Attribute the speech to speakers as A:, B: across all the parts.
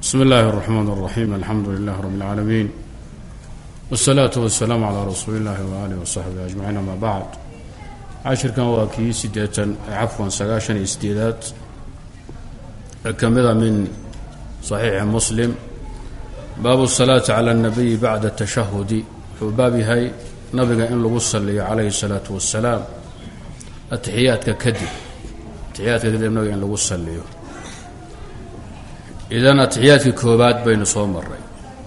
A: bsmi اllahi الرحman الرaxيm alxamdu lilah rb اlcaalamiin wالsalaaةu waالsalaamu calىa rasuuli اllahi walih wصaxbihi ajmaciin ama bacd cashirkan waa kii sideetan cafwan sagaashan iyo sideedaad ee ka mida min صaxiixi muslim baabu الsalaati calى الnabiyi bacda الtashahudi wuxuu baab yahay nabiga in lagu saliyo calayhi الsalaaةu wasalaam atixiyaadka kadib atixiyaadka kadib nabiga in lagu saliyo idan atixiyaadkii koobaad baynu soo maray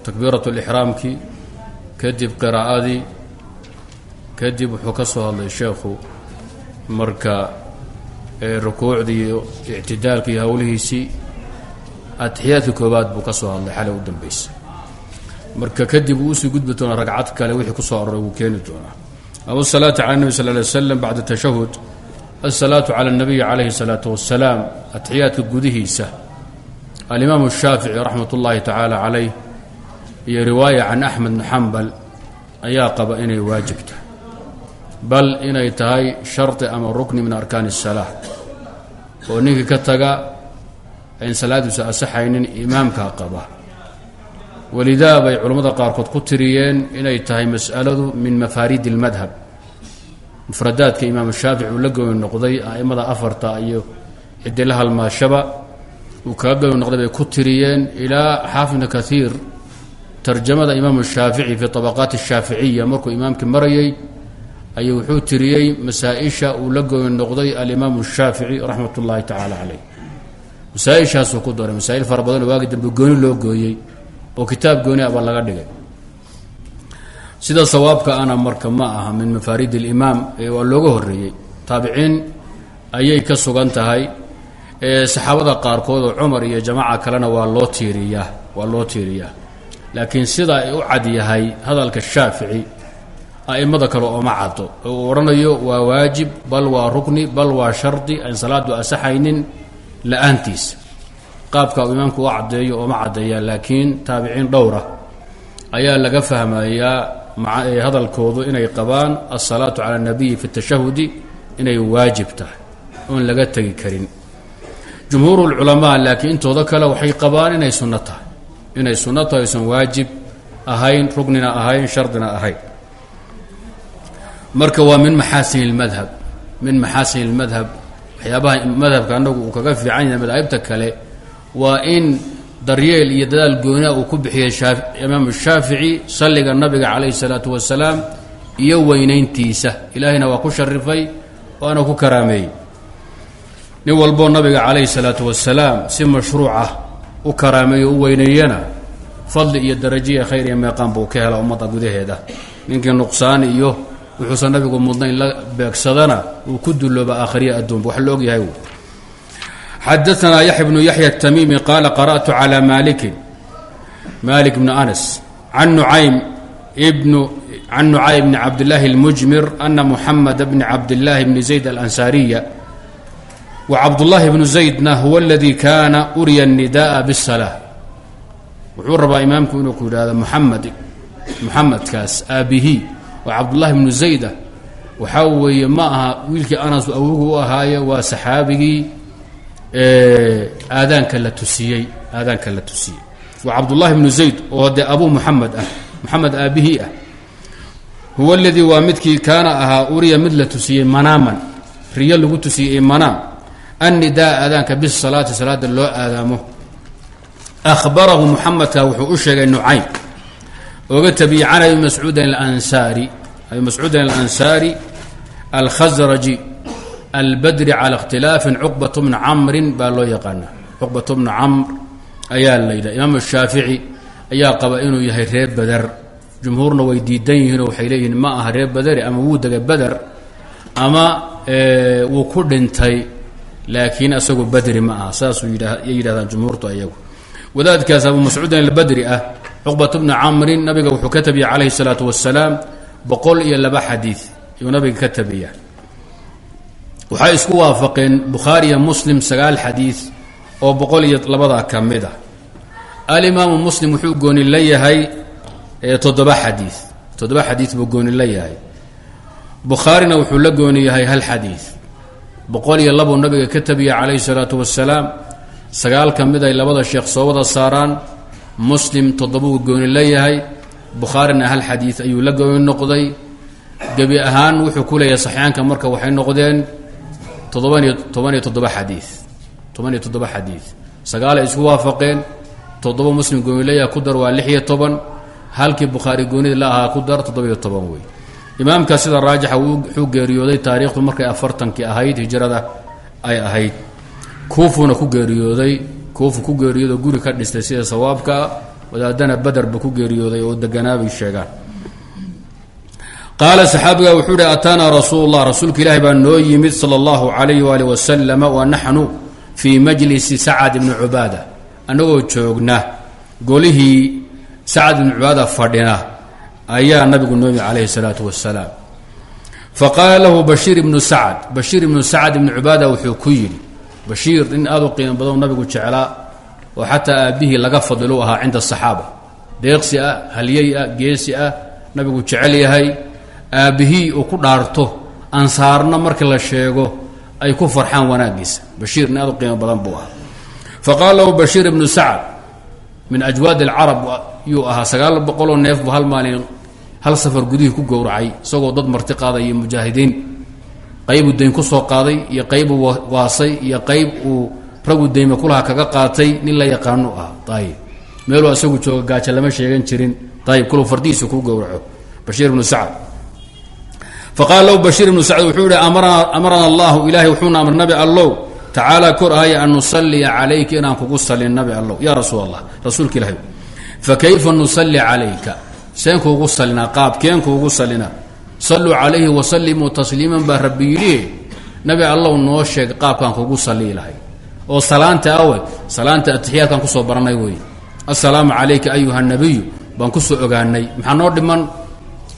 A: takbiirat lixraamkii kadib qiraa'adii kadib wuxuu ka soo hadlay sheekhu marka rukuucdii iyo ictidaalkii iyo howlihiisii atixiyaadkii koobaad buu ka soo hadlay xalay u dambaysay marka kadib wuu u sii gudbi doonaa ragcad kale wixii ku soo aroray wuu keeni doonaa aw asalaatu cala nebi sal ly wslam bacda tashahud alsalaatu cala اnabiyi calayhi salaatu wasalaam atixiyaadka gudihiisa alimaamu shaafici raxmat ullaahi tacaala calayh iyo riwaaya can axmed bn xambal ayaa qaba inay waajibta bal inay tahay shardi ama rukni min arkaani اsalaa oo ninkii ka taga ayn salaadiisa asaxaynin imaamkaa qaba. Walidaa bay culammada qaarkood ku tiriyeen inay tahay mas'aladu min mafaariidi اlmadhab mufradaadka imaamu shaafic uu la gooni noqday a'immada afarta iyo cidila halmaashaba uu kaga gooni noqday bay ku tiriyeen ilaa xaafidna kaiir tarjamada imaamu shaafici fii طabaqaati الshaaficiya markuu imaamkii marayay ayuu wuxuu tiriyey masaa-isha uu la gooni noqday alimaamu الshaafici raxmat ullaahi tacaala caleyh masaa-ishaasuu ku daray masaa'il fara badan oo waagi dambe gooni loo gooyey oo kitaab gooni ah baa laga dhigay sida sawaabka ana marka ma aha min mafarid اlimaam waa looga horeeyey taabiciin ayay ka sugan tahay saxaabada qaarkood oo cumar iyo jamaaca kalena waa loo tiiriyaa waa loo tiiriyaa laakiin sida ay u cad yahay hadalka shaafici a'immada kale ooma caddo. Uu odhanayo waa waajib bal waa rukni bal waa shardi aan salaadu asaxaynin la'aantiisa qaabka uu imaamku u caddeeyo ooma caddeeyaa laakiin taabiciin dhowra. Ayaa laga fahmayaa hadalkoodu inay qabaan alsalaatu cala اnabiyi fi اtashahudi inay waajib tahay oon laga tegi karin jumhuur اlculamaa laakiin intooda kale waxay qabaan inay sunno tahay inay sunno tahay aysan waajib ahayn rugnina ahayn shardina ahayn marka waa min maxaasin اlmadhab min maxaasin اlmadhab waxyaabaha madhabka annagu uu kaga fiican yahay madaahibta kale waa in daryeel iyo dadaal gooniha uu ku bixiyey imaamu shaafici salliga nabiga calayhi الsalaatu wasalaam iyo weynayntiisa ilaahayna waa ku sharifay waana ku karaameeyey nin walboo nabiga calayhi salaatu wasalaam si mashruucah u karaameeyo u weyneeyana fadli iyo darajiya khayr iyo meeqaan buu ka helaa ummadda gudaheeda. Ninkii nuqsaan iyo wuxuusan nabigu mudna in la beegsadana uu ku dullooba aakhriya adduunba wax laog yahay xadaanaa yaxya bnu yaxya atamiimi qaala qara'tu calaa maalikin. Malik bni anas can nucaym bnu can nucaym bni cabdillaahi almujmir ana muxameda bni cabdillaahi bni zayd alansaariya wcabdulaahi bnu zaydna huwa aladii kaana urya nida'a bisalaa wuxuu rabaa imaamku inuu ku yidhaahdo muxamed muxamedkaas aabbihi oo cabdullaahi bnu zayda waxaa weeye ma aha wiilkii anas awogu u ahaaye waa saxaabigii aadaanka la tusiyey aadaanka la tusiyey. Waa cabdullaahi bnu zayd oo dee abuu muxamed ah muxamed aabbihi ah. Huwa aladii waa midkii kaana ahaa urya mid la tusiyey manaaman. Riyo lagu tusiyey ee manaam annidaa aadaanka bisalaati salaada loo aadaamo. Ahbarahu muxamedka wuxuu u sheegay nucaym oga tabiyey can abi mascuudin alansaari. Abi mascuudin alansaari alkhasraji albadri cala اkhtilaafin cuqbat bna camrin baa loo yaqaana cuqbat bna camr ayaa la yidhaha imaam shaafici ayaa qaba inuu yahay reer beder jumhuurna way diidan yihiinoo waxay leeyihiin ma aha reer bederi ama wuu degay beder ama wuu ku dhintay laakiin isagu badri ma aha. Saasuu yidhahdaan jumhuurtu ayagu. Wadaadkaas abu mascuudin albadri ah cuqbat bna camrin nabiga wuxuu ka tabiyey calayhi الsalaatu wasalaam boqol iyo laba xadiid ayuu nabiga ka tabiya waxay isku waafaqeen bukhaari iyo muslim sagaal xadiid oo boqol iyo labadaa ka mid ah. Alimaamu muslim wuxuu gooni la yahay toddoba xadiid toddoba xadiid buu gooni la yahay. Bukhaarina wuxuu la gooni yahay hal xadiid boqol iyo labuu nabiga ka tabiya calayhi salaatu wasalaam sagaal ka mid ay labada sheekh soo wada saaraan muslim toddobuu gooni leeyahay bukhaarina hal xadiid ayuu la gooni noqday. Gebi ahaan wuxuu ku leeyahay saxiixaanka marka waxay noqdeen toddobaniyo toban iyo toddoba xadiid toban iyo toddoba xadiid sagaalay isku waafaqeen toddoba muslim gooni leeyahay ku dar waa lix iyo toban. Halkii bukhaari goonida la ahaa ku dar toddoba-iyo toban wey imaamka sida raajixa wuxuu geeriyooday taariikhdu markay afartankii ahayd hijrada ay ahayd. Kuufuna ku geeriyooday kuufu ku geeriyoodo guri ka dhistay sida sawaabkaa wadaadana baderba ku geeriyooday oo deganaabay sheegaan. Qaala saxaabiga wuxuu hi ataanaa rasuul lah rasuulka ilaahi baa noo yimid sala allahu calayh waali wasalama wa naxnu fii majlisi sacad ibni cubaada. Annagoo joogna golihii sacad ibni cubaada fadhina ayaa nabigu noo yimid calayhi salaatu wasalaam. Faqaala lahu bashiir ibnu sacad bashiir ibnu sacad ibni cubaada wuxuu ku yidhi bashiir nin aada u qiimo badan nabigu jeclaa oo xataa aabbihii laga fadilu ahaa cinda asaxaaba deeqsi ah halyey ah geesi ah nabigu jecel yahay. Aabbihii uu ku dhaarto ansaarna markii la sheego ay ku farxaan wanaagiisa bashiir nin aad u qiimo badan buu ahaa. Faqaala lahu bashiir ibnu sacad min ajwaad alcarab yuu ahaa sagaal boqoloo neef buu hal maalin hal safar gudihii ku gowracay isagoo dad marti qaadaya mujaahidiin. Qaybuu dayn ku soo qaaday iyo qaybuu waasay iyo qayb uu ragu dayme kulaha kaga qaatay nin la yaqaanu ah. Ayib meeluu asagu jooga gaajo lama sheegan jirin. Ayib kulu fardihiisa kuu gowraco. Bashiir ibnu sacad faqaala lahu bashiir ibnu sacd wuxuu yihi amarana allahu ilaahay wuxuuna amr nabi tacaala kor ahaya an nusalliya calayka inaan kugu salin nabi allow. Yaa rasuul allah rasuulka ilahay fakayfa nusalli calayka? Seen kuugu salinaa qaabkeen kuugu salinaa saluu calayhi wasalimuu tasliiman baa rabbi yidhi nabi allow noo sheeg qaabkaan kugu sallii lahay oo salaanta awe salaanta atixiyaadkaan ku soo baranay wey. Assalaamu calayka ayuha nabiyu baan ku soo ogaanay maxaa noo dhiman?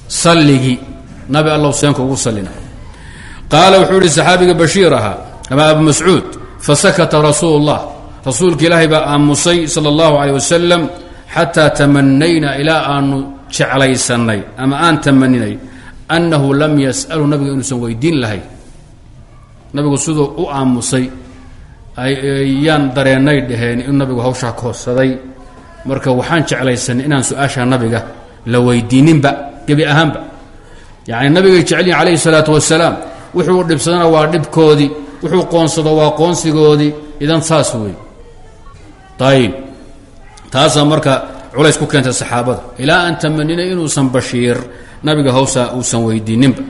A: Salligii nabi ama abu mascuud fasakata rasuulu llah rasuulka ilaahay baa aamusay sala allahu caleyh wasalam xataa tamanayna ilaa aanu jeclaysannay ama aan tamaninay annahu lam yas'alu nabiga inuusan weydiin lahayn nabigu siduu u aamusay ayaan dareennay dhaheen in nabigu hawshaa koodsaday marka waxaan jeclaysanay inaan su'aasha nabiga la weydiininba gebi ahaanba yacni nabigay jecelyihin calayhi salaatu wasalaam wuxuu dhibsadana waa dhibkoodii wuxuu qoonsado waa qoonsigoodii idan saas wey ayib taasaa marka culays ku keentay saxaabada. Ilaa aan tamaninay inuusan bashiir nabiga hawsa uusan weydiininba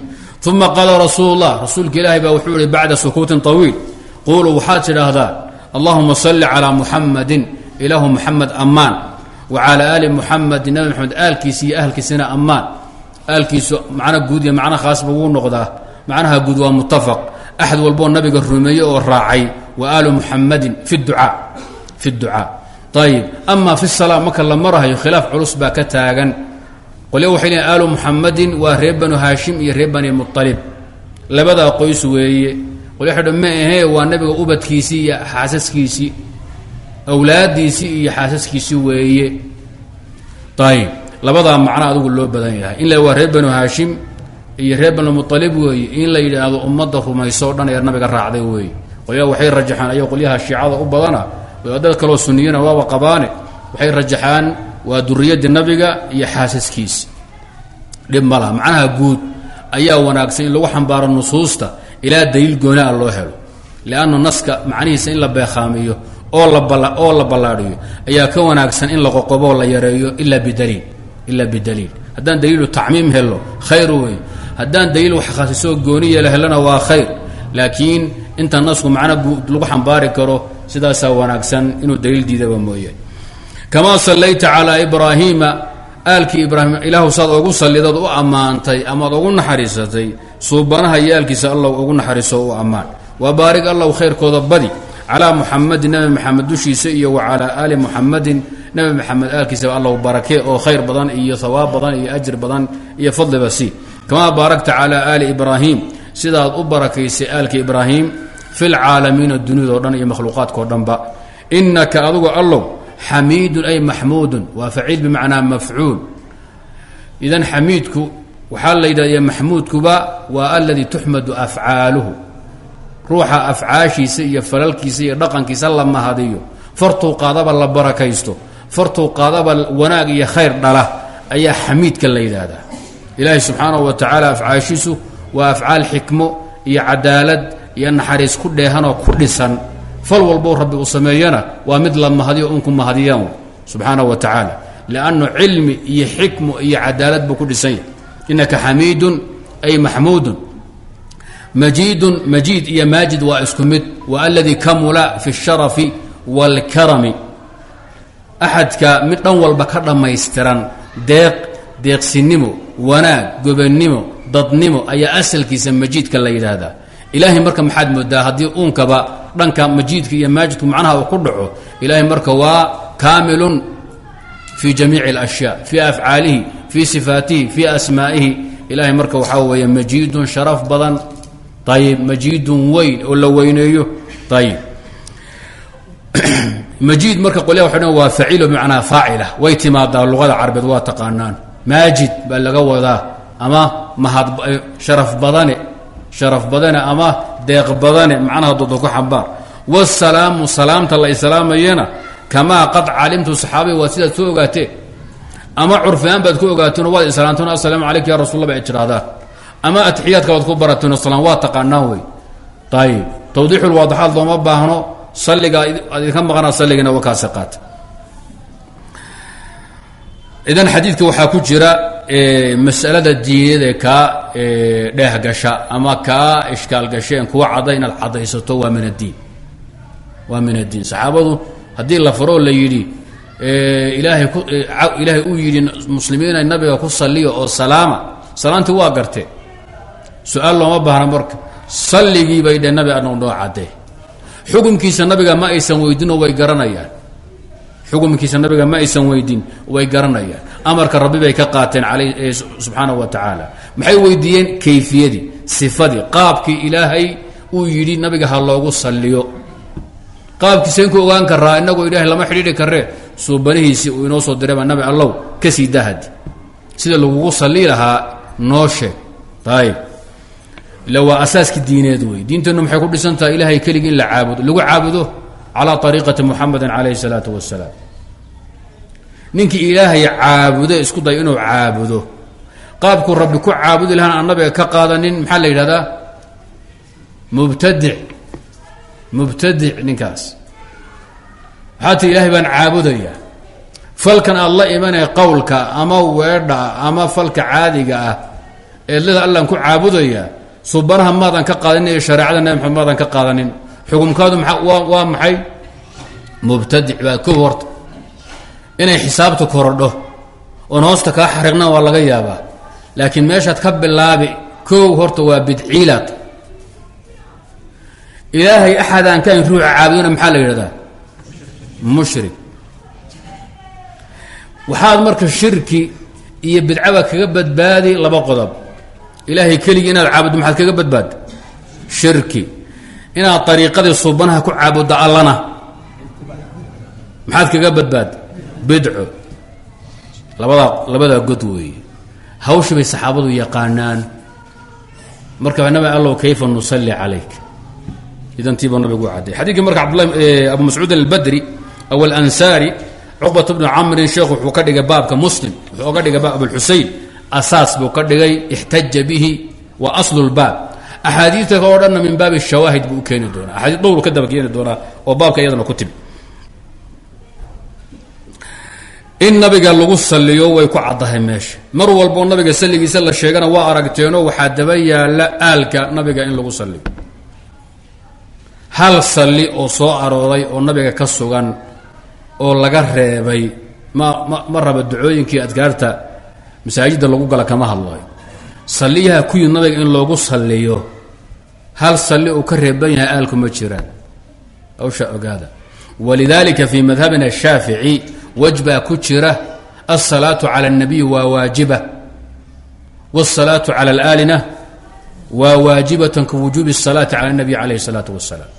A: uma qaala rasuulu llah rasuulka ilaahi baa wuxuu ihi bacda sukuutin طawiil quuluu waxaad tidhaahdaan allahuma salli calaa muxamadin ilaahu muxamed ammaan wa calaa aali muxamadin nabi maxamed aalkiisi iyo ahalkiisina ammaan. Aalkiisu guud iyo macno khaasba wuu noqdaa. Macnaha guud waa mutafaq axad walboo nabiga rumeeye oo raacay wa aalu muxamadin fi ducaa fi ducaa ayib ama fi salaa marka la marahayo khilaaf culus baa ka taagan qolya waxay leeyiin aalu muxamadin waa reer banu haashim iyo reer bani mualib labadaa qoys weeye qolya ma ahee waa nabiga ubadkiisii iyo xaasaskiisii awlaadiisii iyo xaasaskiisii weeye ayib iyo reer banu mualib weeye in la yidhaahdo ummadda rumayso o dhan ee nabiga raacday weeye qolyaha waxay rajaxaan ayagoo qolyaha shiicada u badana dad kaloo suniyana waaba qabaane waxay rajaxaan waa duriyadii nabiga iyo xaasaskiisi dhib macnaha guud ayaa wanaagsan in lagu xambaaro nusuusta ilaa daliil goonaa loo helo. Lianna naska macnihiisa in la beekhaamiyo oo la oo la ballaadhiyo ayaa ka wanaagsan in la qoqoboo la yareeyo ilaa bidaliil ilaa bidaliil haddaan daliilu tacmiim helo khayr wey haddaan daliil wax khasisoo gooniya la helona waa khayr. Laakiin inta nasku guud lagu xambaari karo sidaasaa wanaagsan inuu daliil diidaba mooye. Kamaa sallayta calaa ibraahiima aalkii ibraahim ilaahu saad ogu sallidaad u ammaantay amaad ogu naxariisatay suubanaha iyo aalkiisa allow ugu naxariiso u ammaan. Wa baarig allow khayrkooda badi. Calaa muxamadin nabi maxamed dushiisa iyo wa calaa aali muxamadin nabi maxamed aalkiisa allow barakee oo khayr badan iyo hawaab badan iyo ajir badan iyo fadliba si kamaa baarakta calaa aali ibraahim sidaad u barakaysay aalki ibraahim fi lcaalamiina duniyado dhan iyo makhluuqaadkao dhanba inaka adugu allow xamiidun ay maxmuudun waa faciil bimacnaa mafcuul idan xamiidku waxaa la yidhahda maxmuudkuba waa aladii tuxmadu afcaaluhu ruuxa afcaashiisa iyo falalkiisa iyo dhaqankiisa la mahadiyo fartuu qaadaba la barakaysto fartuu qaadaba wanaag iyo khayr dhala ayaa xamiidka la yidhaahdaa ilaahay subxaanahu wa tacaala afcaashiisu waa afcaal xikmo iyo cadaalad iyo naxariis ku dheehanoo ku dhisan. Fal walbo rabbi uu sameeyana waa mid la mahadiyo unku mahadiyaan subxaanahu wa tacaala. Liannu cilmi iyo xikmu iyo cadaalad buu ku dhisan yahay. Inaka xamiidun ay maxmuudun majiidun majiid iyo maajid waa isku mid. Wa aladii kamula fi اsharafi wاlkarami axadka mid dhan walba ka dhammaystiran deeq deeqsinimo wanaag gobannimo dadnimo ayaa asalkiisa majiidka la yidhaahdaa. Ilaahay marka maxaad moodaa haddii uunkaba dhanka majiidka iyo maajidku macnaha uu ku dhaco ilaahay marka waa kaamilun fi jamiici اlashyaa fii afcaalihi fii sifaatihi fii asmaa'ihi. Ilaahay marka waxaa weeye majiidun sharaf badan ayib majiidun weyn oo la weyneeyo ayib majiid marka qolya dhan waa faciilo bimacnaa faacila way timaadaa luqada carabeed waa taqaanaan maajid baa laga wadaa ama mahad sharaf badane sharaf badane ama deeq badane macnaha dooda ku xambaar. Wasalaamu salaamta la islaamayana kamaa qad calimtu saxaabay waa sidaad soo ogaatee ama curfiaan baad ku ogaateen waad islaamteen assalaamu calayka ya rasul la ba tidhahdaan ama atixiyaadka waad ku barateen salaam waa taqaanaan wey. Ayib tawdiixulwaadaxaad looma baahno salliga ad idinka maqanaa salligana wa kaasi qaata idan xadiidka waxaa ku jira masalada diineed ee kaa dheehgasha ama kaa ishkaal gasheen kuwa cadda inaad caddaysato waa min addiin. Waa min addiin. Saxaabadu haddii la faroo la yidhi ilaahay ku ilaahay uu yidhi muslimiina nabiga ku salliya oo salaama. Salaantii waa gartee. Su'aal looma baahna marka. Salligii bay dhe nabi anag noo caddee. Xukumkiisa nabiga ma aysan weydinoo way garanayaan xukumkiisa nabiga ma aysan weydin way garanayaan. Amarka rabbi bay ka qaateen subxaanahu wa tacaala. Maxay weydiiyeen kayfiyadii sifadii. Qaabkii ilaahay uu yidhi nabiga ha loogu salliyo. Qaabkiisayn ku ogaan karaa inagoo ilaahay lama xidhiidhi karee suubanihiisii uu inoo soo diray baa nabi allow ka sii dahadi sida lagugu salli lahaa noo sheeg. Ayib ila waa asaaskii diineed wey. Diinteennu maxay ku dhisan tahay? Ilaahay keligii in la caabudo. Lagu caabudo calaa ariiqati muxamedin calayhi salaatu wasalaam ninkii ilaahay caabudo isku day inuu caabudo. Qaabkuu rabbi ku caabudi lahaan aan nabiga ka qaadanin maxaa la yidhahdaa? Mubtadic mubtadic ninkaas. Waxaa ilaahay baan caabudaya. Falkan aad la imanaya qowlka ama weedha ama falka caadiga ah eedlada allaan ku caabudaya subanaha maadan ka qaadanin iyo shareecada nabi maxamed maadan ka qaadanin xukumkaadu waa maxay? Mubtadic baa ko horta. Inay xisaabta korodho oon hoosta kaa xariiqnaan waa laga yaabaa. Laakiin meeshaad ka bilaabi kow horta waa bidciilaad. Ilaahay axadaan kain ruuxa caabudona maxaa la yidhahdaa? Mushrik. Waxaad marka shirki iyo bidcaba kaga badbaadi laba qodob. Ilaahay keligii inaad caabuddo maxaad kaga badbaad? Shirki inaad ariiqadii suubanaha ku caabuddo allana. Maxaad kaga badbaad? Bidco. Labadaa labadaa god weeye. Hawshi bay saxaabadu yaqaanaan. Marka nabi allow kayfa nusalli calayk? Idan tiibuu nabigu cadday. Xadiidkii marka abdulahi abu mascuudin albadri aw alansaari cuqbat bnu camrin sheekhu wuxuu ka dhigay baabka muslim wuxuu oga dhigay baab abulxusein asaas buu ka dhigay ixtaja bihi wa aslu lbaab axaadiidta oo dhanna min baabi shawaahid buu u keeni doonaa axaadiid dhowru ka daba keeni oo baabka iyadana ku timi in nabiga lagu saliyo way ku caddahay meesha mar walboo nabiga salligiisa la sheegana waa aragteenoo waxaa daba yaalla aalka nabiga in lagu saliyo hal salli oo soo arooray oo nabiga ka sugan oo laga reebay ma ma ma raba ducooyinkii adkaarta masaajidda lagu gala kama hadlayo salliyaha ku yimid nabiga in loogu salliyo hal salli uu ka reeban yahay aalku ma jiraan hawsha ogaada walidalika fi madhabina shaafici wajbaa ku jira alsalaatu cala اnabiy waa waajiba wاsalaatu cala alaalina waa waajibatan ka wujuubi الsalaati cala اnabiy calayh الsalaatu wasalaam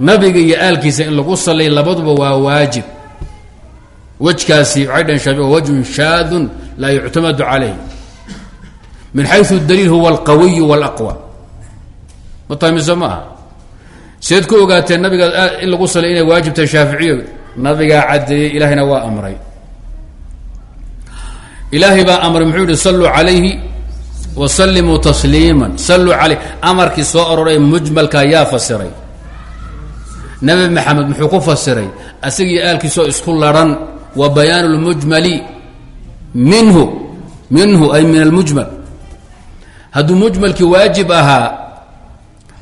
A: nabiga iyo aalkiisa in lagu sallay labaduba waa waajib wejkaasi waxay dhaheen shaafici wajhun shaadun laa yuctamadu calayh min xayu daliil huwa alqawiyu wاlaqwa mise ma aha seed ku ogaateen nabiga in lagu saliy inay waajib tahay shaaficiyo nabigaa caddeeyey ilaahayna waa amray. Ilaahay baa amray muxuu yihi salluu calayhi wa sallimuu tasliiman. Salluu caleyh amarkii soo aroray mujmalka yaa fasiray. Nabi maxamed muxuu ku fasiray asagii aalkiisoo isku laran wa bayaan lmujmali minhu minhu ay min almujmal hadduu mujmalkii waajib ahaa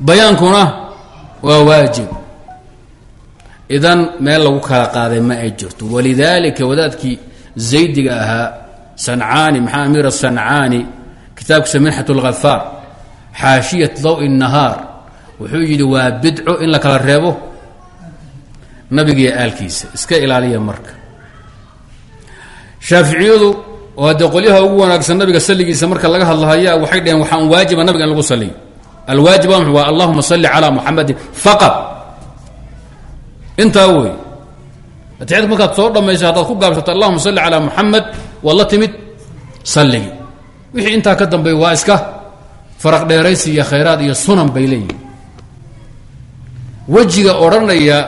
A: bayaankuna waa waajib idan meel lagu kala qaaday ma ay jirto walidaalika wadaadkii zaydiga ahaa sancaani maxaa amiir sancaani kitaabkiisa minxat اlghafaar xaashiyat dawi الnahaar wuxuu yidhi waa bidco in la kala reebo nabigiiyo aalkiisa iska ilaaliya marka shaaficiyadu oo haddee qolyaha ugu wanaagsan nabiga saligiisa marka laga hadlahaya waxay dhaheen waxaan waajiba nabiga in lagu saliyo alwaajib waa allahuma salli calaa muxamadin faqad intaa wey atixyaadka markaad soo dhammaysa haddaad ku gaabsato allahuma salli calaa muxamed waad la timid salligii wixii intaa ka dambeey waa iska faraq dheeraysi iyo khayraad iyo sunan bay leeyihiin wejiga odhanaya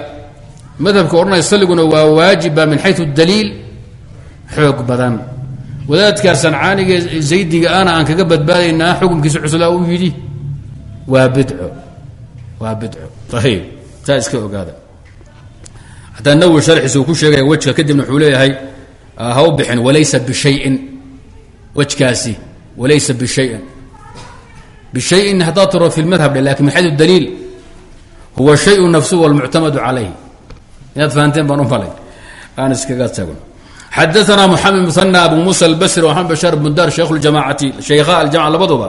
A: madhabka odhanaya salliguna waa waajiba min xayu daliil xoog badan wadaadkaa sancaaniga zaydiga ana aan kaga badbaadaynaa xukunkiisa cuslaa uu waa bidco. Waa bidco. Ayib saa iska ogaada. Xataa nawi sharxiisa uu ku sheegaya wejka kadibna wuxuu leeyahay ha u bixin walaysa bishayin. Wejkaasi walaysa bishayin. Bishayin haddaad tiro fi lmadhab dhe laakiin min daliil? Huwa shayu nafsuhu walmuctamadu calayh inaad fahanteen baan u malay. Aan iskaga tago xadaana mxamed muana abu musa albasri maxamed bashaar bundar sheikh ljamacati shaykha aljamaca labaduba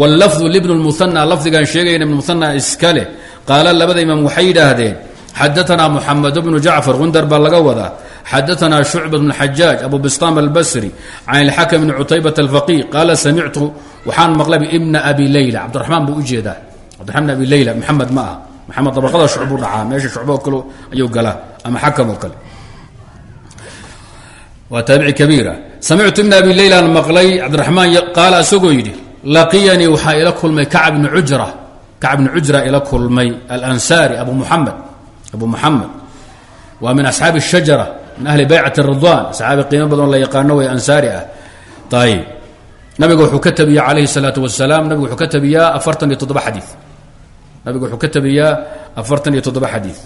A: wlafdu libn lmuhana lafdigan sheegayna ibn muhana iskale qaala labada imaam waxay yidhaahdeen xadaana muxamed bnu jacfar gundar baa laga wadaa xadaana shucba bn xajaaj abu bistam albasri can ilxakm bni cutaybat alfaqih qaala samictu waxaan maqlay ibna abi leyla cabdiraxmaan buu u jeedaa cabdiraman abi leyla maxamed ma aha maxamed dabaqada shucbuu dhacaa meesha shucbo oo kale ayuu galaa ama xakam oo kale waa taabici kabiir ah samictu ibn abi leylan maqlay cabdiraxmaan qaala isagoo yidhi laqiyanii waxaa ila kulmay kacb bnu ujra. Kacb bnu cujra ila kulmay alansaari abu muamed abu muxamed waa min asxaabi shajara min ahli baycati ridwan saxaabi qiimo badan la yaqaano way ansaari ah. Ayb nabiga wuxuu ka tabiya alayhi الsalaau wasalaam nabiga wuxuu ka tabiyaa afartan iyo toddoba xadii nabiga wuxuu ka tabiyaa afartan iyo toddoba xadii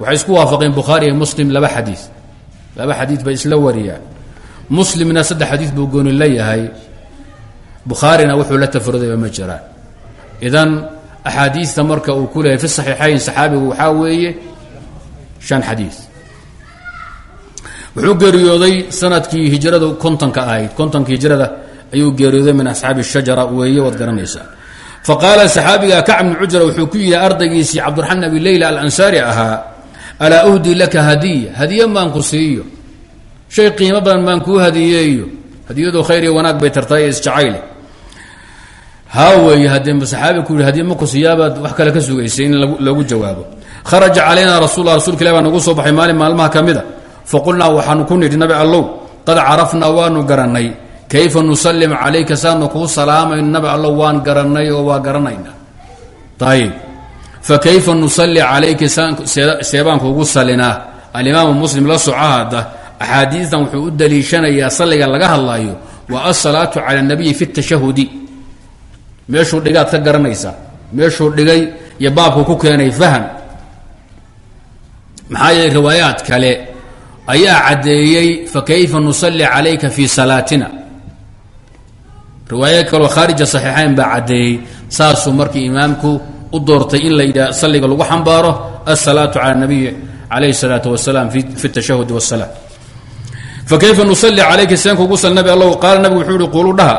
A: waxay isku waafaqeen bukhaari iyo muslim laba xadii laba xadiid bay isla wariyaan. Muslimna saddex xadiid buu gooni la yahay. Bukhaarina wuxuu la tafarudayba ma jiraan idan axaadiista marka uu ku fi saxiixayn saxaabigu waxaa weeye shan xadiid wuxuu geeriyooday sannadkii hijrada kontonka ahayd. Kontonka hijrada ayuu geeriyooday min asxaabi shajara weeye waad garanaysaa. Faqaala saxaabiga kacb bni cujra wuxuu ku yidhi ardaygiisii cabdiraxmaan abi leyla alansaari alaa uhdi laka hadiya hadiye maan ku siiyo. Shay qiimo badan maan kuu hadiyeeyo. Hadiyadu khayr iyo wanaag bay tartay isjacayle haa weeye saxaabi ku hadiye ma ku siiyaabaad wax kale ka sugaysay in loogu jawaabo. Kharaja calayna rasulla rsulka ilah nagu soo baxay maalin maalmaha ka faqulnaa waxaanu ku nidhi nabi allow qad carafnaa waanu garannay. Kayfa nusallim calayka? Saanu kuu salaamayno nabi allow waan garannay oo waa garanayna ayib fakayfa nusalli calayka seebaan kuugu salinaa alimaamu muslim la soco hadda axaadiistan wuxuu u daliishanayaa salliga laga hadlaayo waa asalaatu cala nabiyi fi tashahudi meeshuu dhigaad ka garanaysaa meeshuu dhigay iyo baabku ku keenay faham maxaa yeeley riwaayaad kale ayaa caddeeyey fakayfa nusalli calayka fi salaatina riwaaya kaloo khaarija saxiixayn baa caddeeyey u doortay in la salliga lagu xambaaro asalaatu cala nabiyi calayhi salaatu wasalaam fi tashahudi wasalaam fakayfa nusalli calayka seen kugu sal nabi allow qaala wuxuu ihi dhaha.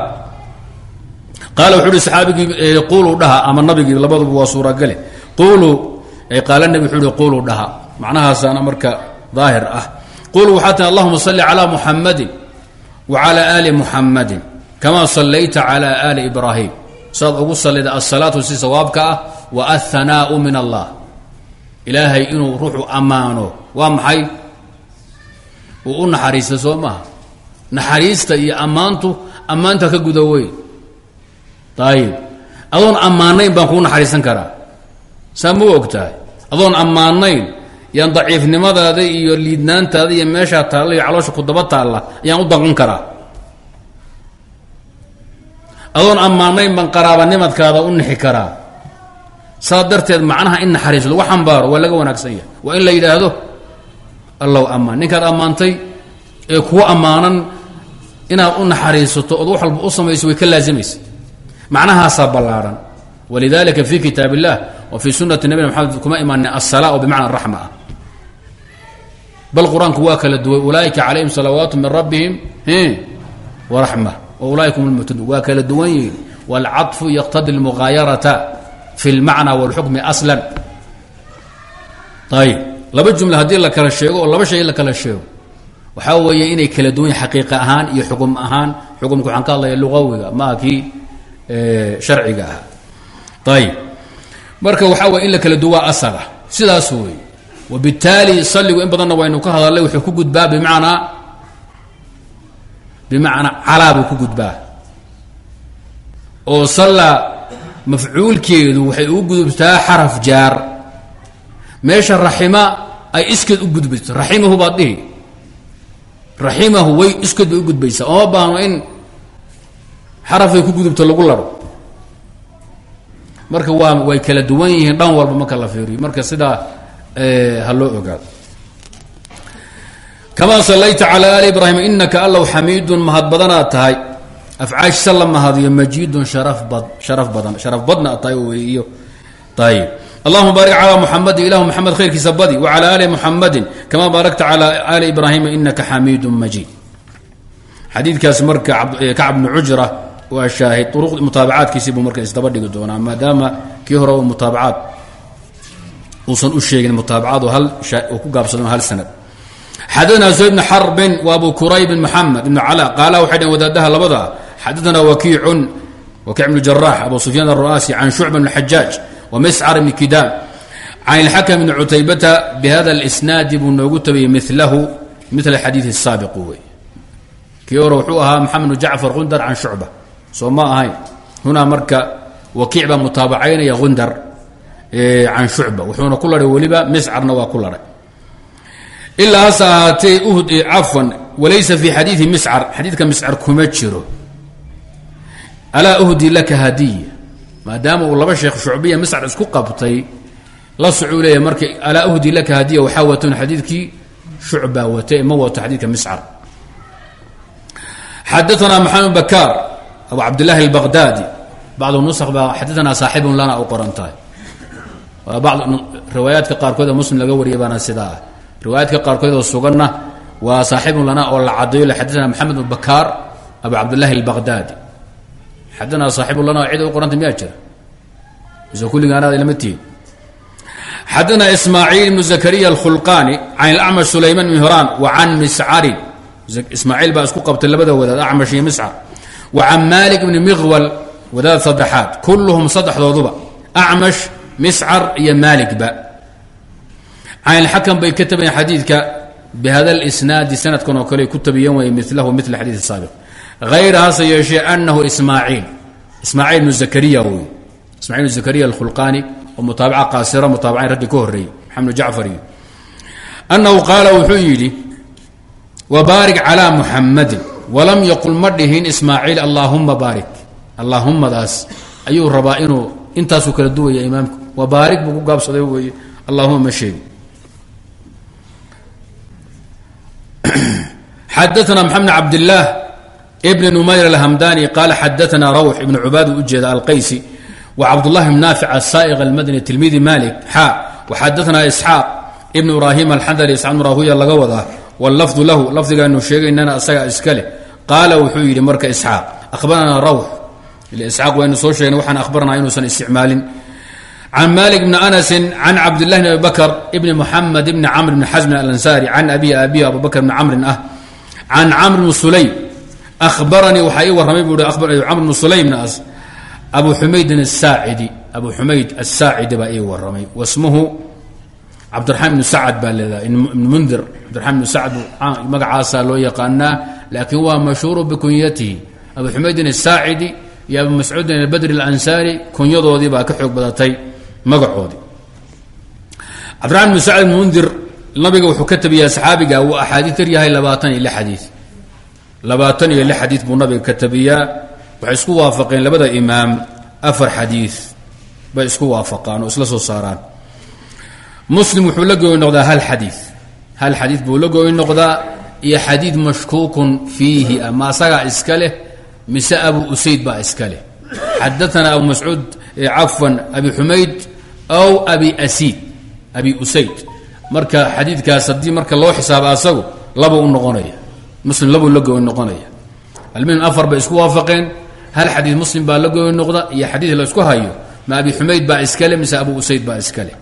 A: Qaala wuxuu ihi saxaabigii quuluu dhaha ama nabigii labaduba waa suuragale quuluu qaala nabi wuxuu ihi quuluu dhaha. Macnahaasaana marka daahir ah. Quuluu waxaa allahuma salli calaa muxamadin wa cala aali muxamadin kama sallayta cala aali ibraahim saad ugu sallida asalaatu si sawaabka ah wa athanaau min allah. Ilaahay inuu ruuxu ammaano. Waa maxay? Uu u naxariista soo maaha naxariista iyo ammaantu ammaanta ka guda weyn. Ayib adoon ammaanayn baan kuu naxariisan karaa. Saa mau og tahay? Adoon ammaanayn yaan daciifnimadaada iyo liidnaantaada iyo meeshaa taalla iyo caloosha ku daba taalla ayaan u danqan karaa adoon ammaanayn baan qaraabanimadkaada u nixi karaa. Saa darteed macnaha in naxariis lagu xambaaro waa laga wanaagsan yahay. Waa in la yidhaahdo allow ammaan. Ninkaad ammaantay ee kuwa ammaanan inaad u naxariisato ood wax walba u samayso way ka laazimaysa macnahaasaa ballaadhan walidalika fi kitaab illah wa fii sunati nabina maxamed kuma imaana asala oo bimacna raxma ah. Bal qur'aanku waa kala duway ulaaika calayhim salawaatu min rabbihim waraxma wa ulaaika hum lmuhtadun waa kala duwan yihiin wاlcaطfu yaqtadi اlmugaayarata fi اlmacna wاlxukmi aslan ayib laba jumla haddii la kala sheego oo laba shay la kala sheego waxaa weeye inay kala duwan yihin xaqiiqa ahaan iyo xukum ahaan xukumka waxaan ka hadlaya lugawiga maa kii sharciga ahaa ayib marka waxaa weye in la kala duwaa asala sidaas wey wabitaali saligu in badanna waynu ka hadalnay wuxuu ku gudbaa bimacnaa bimacnaa calaa buu ku gudbaa oo salla mafcuulkeedu waxay ugu gudubtaa xaraf jaar meesha raxima ay iskeed u gudbayso raximahu baad dhihi raximahu way iskeed bay u gudbaysaa ooma baahno in xarafay ku gudubto lagu laro marka waa way kala duwan yihiin dhan walba marka la fiiriyo marka sidaa ha loo ogaado kamaa sallayta calaa ali ibraahim inaka allow xamiidun mahad badanaad tahay afcaashisa la mahadiyo majiidun sharaf bad sharaf badan sharaf badna ad tahay wey iyo ayib allahuma baarik calaa muxamadin ilahu maxamed khayrkiisa badi wacala ali muxamadin kamaa baarakta calaa ali ibraahima inaka xamiidun majiid xadiidkaas marka kacb bnu cujra waa shaahid uruq mutaabacaadkiisii buu marka isdaba dhigi doonaa maadaama kii hore mutaabacaad uusan u sheegin mutaabacaad hal ku gaabsado hal sanad xadana zuhayr bn xarbin wa abu kurayb bn moxamed ibn cala qaala waxay dhaheen wadaadaha labada xadana wakiicun wakiic bnu jarax abu sufyaan aru'aasi can shucba bn xajaaj wa miscar bni kidaam can ilxakam bni cutaybata bihada اlisnaadi buu noogu tabiyey milahu mila xadiid الsaabiq wey kii hore wuxuu ahaa maxamed bnu jacfar gundar can shucba soo ma ahayn hunaa marka wakiic baa mutaabacaynaya gundar can shucba wuxuuna ku lahay weliba miscarna waa ku lahay ilaa hase ahaatee uhd cafwan walaysa fi xadiidi miscar xadiidka miscar kuma jiro alaa uhdi laka hadiya maadaama uu laba sheekh shucbiya miscar isku qabtay la socuu leeyahy marka uhdi laka hadiya waxaa watan xadiidkii shucba wate ma wato xadiidka miscar xadaana maxamed bakaar abu cabdillaahi albaqdaadi bacdu nusq baa xadaanaa saaxibun lana u qoran tahay waa bacd riwaayaadka qaarkood ee muslim laga wariyay sidaa riwaayaadka qaarkood oo suganna waa saaxibun lana oo la cadayo le xadaana maxamed bn bakaar abu cabdillahi albaqdaadi xadaanaa saaxibun lana cid u qoranta miyaa jira? Mise kulligaanaad ilama tihin xadaana ismaaciil ibnu zakariya alkhulqaani can ilacmash sulayman bn hiraan wa can miscarin ismaaciil baa isku qabtay labada wadaad acmash iyo miscar. Wa can malik bni miqwal wadaad saddexaad. Kulluhum saddexdooduba. Acmash miscar iyo maaligba can ilxakam bay ka tabayen xadiidka bihada lisnaadi sanadkan oo kale ku tabiyan way milahu mila xadiid saabiq. Hayra hase yeeshee anahu ismaaciil. Ismaaciil zakariya wey ismacil bnu zakariya alkhulqaani oo mutaabaca qaasira mutaabacayn raggi ka horreeyey maxamed jacfar iyo. Annahu qaala wuxuu yidhi wbaarik calى muxamadin walam yaqul ma dhihin ismaaciil allaahuma baarik. Allaahumadaas ayuu rabaa inuu kala duwaya imaamku. Wabaarik buu ku gaabsaday weeye allahuma ma xadaana maxamed bn cabdillaah bn numayr alhamdani qaala xadaana rawx ibn cubaad ujeeda alqaysi wa cabdullahi bn naafic asaa'iq almadani tilmiidi malik xa waxadaana isxaaq ibn ibraahim alxandali isxaaq bn rahuya laga wadaa wlafdu lahu lafdigaanu sheegaynana asaga iska leh qaala wuxuu yidhi marka isxaaq ahbaranaa rawx isxaaq waynu soo sheegna waxaan ahbaranaa inuusan isticmaalin can malik bni anasin can cabdillahi bn abi bakr ibni muxamed ibni camr bni xasmin alansaari can abihi abihi abu bakr bni camrin ah can camr bni sulaym ahbaranii waxaa ii warramay buu hi camr bni sulaymna abu xumaydin asaacidi abu xumayd asaacidi baa ii warramay wasmuhu cabdiraxmaan ibnu sacad baa leedahay ibn mundir cabdiraxmaan ibnu sacad magacaasaa loo yaqaanaa laakiin waa mashhuuru bikunyatihi abu xumaydin asaacidi iyo abu mascuudin albadri alansaari kunyadoodii baa ka xoog badatay magacoodii cabdiraxman bin sacd mundir nabiga wuxuu ka tabiyaa saxaabiga uu axaadii tar yahay labaatan iyo lix xadii labaatan iyo lix nabiga ka tabiyaa. Waxay isku waafaqeen labada imaam afar xadiid bay isku waafaqaan oo isla soo saaraan. Muslim wuxuu la gooyi noqdaa hal xadii hal xadiid buu la gooyi noqdaa iyo xadiid mashkuukun fiihi ama asagaa iska leh abu usayd baa iska leh. Abu mascuud cafwan abi xumayd aw abi asiid abi usayd marka xadiidkaas haddii marka loo xisaaba asagu laba u noqonaya. Muslim labuu la noqonaya. Almihim afar bay isku waafaqeen. Hal xadiid muslim baa la noqda iyo xadiid la isku hayo ma abi xumayd baa iskale mise abu usayd baa iskale.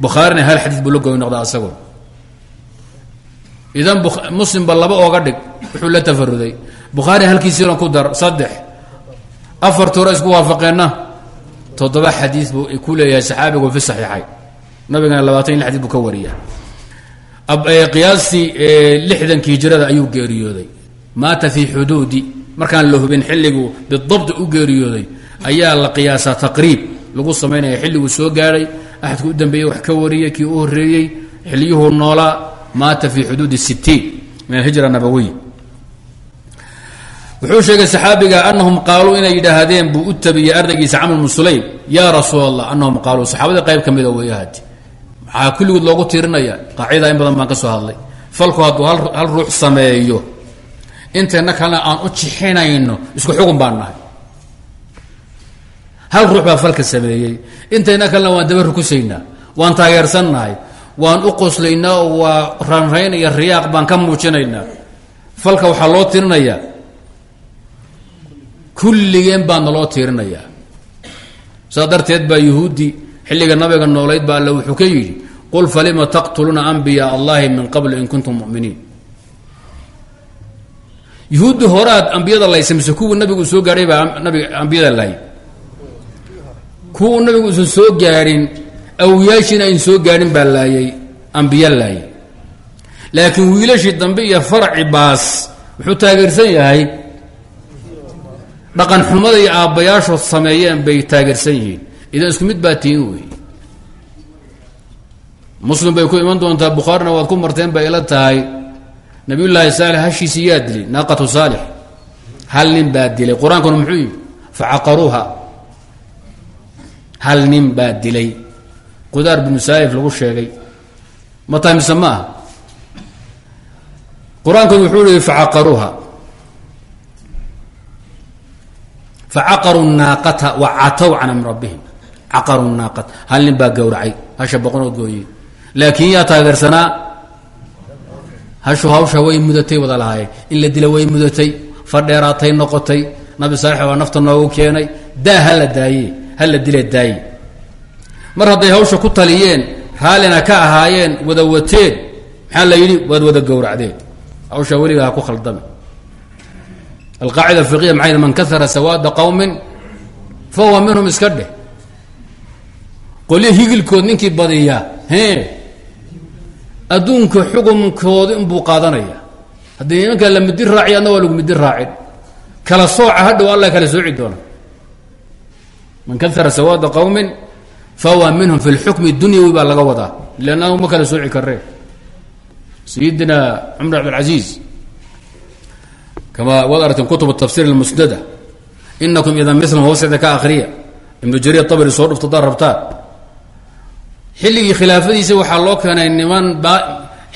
A: Bukhaarina hal xadiid buu la gooy noqda asagoo idan muslimba laba ooga dhig wuxuu la tafaruday. Bukhaari halkiisiina ku dar saddex. Afarta hore isku waafaqeenna toddoba xadiid buu ku leeyahay saxaabigu fi saxiixayn nabigana labaatan iyo xadid buu ka wariya qiyaastii lixdankii hijrada ayuu geeriyooday. Maata fii xuduudi markaan la hubin xilligu bidabti u geeriyooday ayaa la qiyaasaa taqriib. Lagu samaynaya xilliguu soo gaadhay axadku u dambeeyey wax ka wariyey kii u horeeyey xiliyuhuu noolaa maata fii xuduudi sitiin min alhijra nabawiy wuxuu sheegay saxaabiga anahum qaaluu inay yidhaahdeen buu u tabiyey ardaygiisa camr bnu yaa rasuul allah anahum qaaluu saxaabadii qayb ka mida weeyahati maxaa kulligood loogu tiirinaya qaacida in badan baan ka soo hadlay. Falku hadduu hal ruux sameeyo intayna kalena aan u jixinayno isku xugun baan nahay. Hal ruux baa falka sameeyey. Intayna kalena waan daba rukusaynaa waan taageersannahay waan u qoslaynaa oo waa ranrayn iyo riyaaq baan ka muujinaynaa falka waxaa loo tiirinayaa. Kulligeen baa naloo tiirinayaa. Saa darteed baa yuhuudi xilliga nabiga noolayd ba alle wuxuu ka yidhi qul falima taqtuluuna anbiyaa allahi min qabl in kuntum muminiin. Yuhuuddi horaad ambiyada laysa mise kuwii nabigu soo gaadhay baa nabiga ambiyada lahay kuwuu nabigu usan soo gaadhin awyaashiina ayn soo gaadhin baa laayay ambiya laayay laakiin wiilashii dambe iyo faraci baas wuxuu taageersan yahay dhaqan xumada iyo aabbayaashood sameeyeen bay taageersan yihiin idan isku mid baa tiin wey. Muslim bay ku iman doontaa bukhaarina waad ku marteen bay ila tahay. Nabiyullaahi saalix hashiisi yaa dilay naaqatu saalix. Hal nin baa dilay. Muxuu yidhi facaqaruuha. Hal nin baa dilay. Qudaar binu lagu sheegay. Ma tahay mise ma aha? Qur'aankuna wuxuu yihi facaqaruuha. Facaqaruu naaqata wa catow can amri rabbihim caqaru naaqat hal nin baa gowracay hasha boqonoo gooyey. Laakiin yaa taageersanaa? Hashu hawsha way mudatay wada lahaayeen. In la dila way mudatay fadheeraatay noqotay. Nabi saalix baa nafta noogu keenay. Daa hala daaye hala dile daaye. Mar hadday hawsha ku taliyeen raallina ka ahaayeen wada wateen maxaa la yidhi? Waad wada gowracdeen. Hawsha weligaa ha ku khaldame alqaacida fiqiya maxay man kahara sawaada qowmin fa huwa minhum iska dheh qolyo higilkood ninkii badiya adduunka xukumkooda inbuu qaadanaya. Haddii nimanka la midi raaciy waa lagu midi raacin. Kala sooca hadhow alla kala sooci doona. Man kahara sawaada qowmin fahuwa minhum fi lxukmi dunyawi baa laga wadaa. Leanna ma kala sooci karee sayidina cumar cabdilcaziiz kama waad kutub tafsir musnada inakum ida milm hooseda ka akriya ibnu jariir abri soo dhufto daad rabtaan xilligii khilaafadiisa waxaa loo keenay niman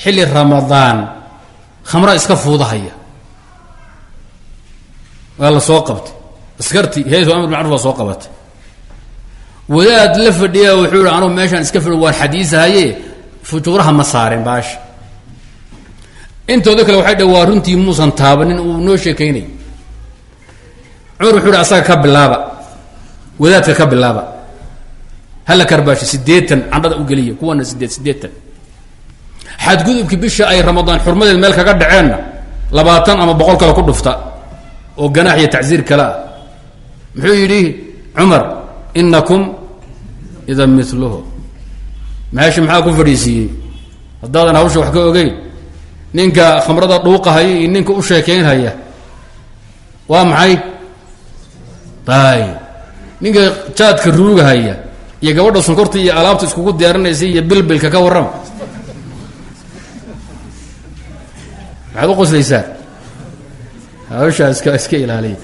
A: xilli ramadaan. Khamra iska fuudahaya. Waa la soo qabtay. Askarti hay amr macruf waa soo qabatay. Wadaad la fadhiya wuxuu yihi anugu meeshaan iska fadhi waan xadiisahaye. Fujuuraha ma saarin baasha intooda kale waxay dhe waa runtii muusan taabanin uu noo sheekaynay. Cumar wuxuu hi asaga ka bilaaba. Wadaadka ka bilaaba hala karbaashi sideetan candhada u geliya kuwana sideed sideetan xadgudubkii bisha ay ramadaan xurmadeed meel kaga dhaceenna labaatan ama boqol kale ku dhufta oo ganaax iyo tacsiir kale ah. Muxuu yidhi cumar inakum idan miluhu meesha maxaa ku fadhiisiiyey? Haddaadan hawsha wax ka ogeyn. Ninka khamrada dhuuqahaya iyo ninka u sheekeynhaya waa maxay? Ay ninka jaadka ruugahaya iyo gabadha sonkorta iyo alaabta iskugu diyaarinaysa iyo bilbilka ka warrama. Maxaad u qoslaysaa? Iska iska ilaaliya.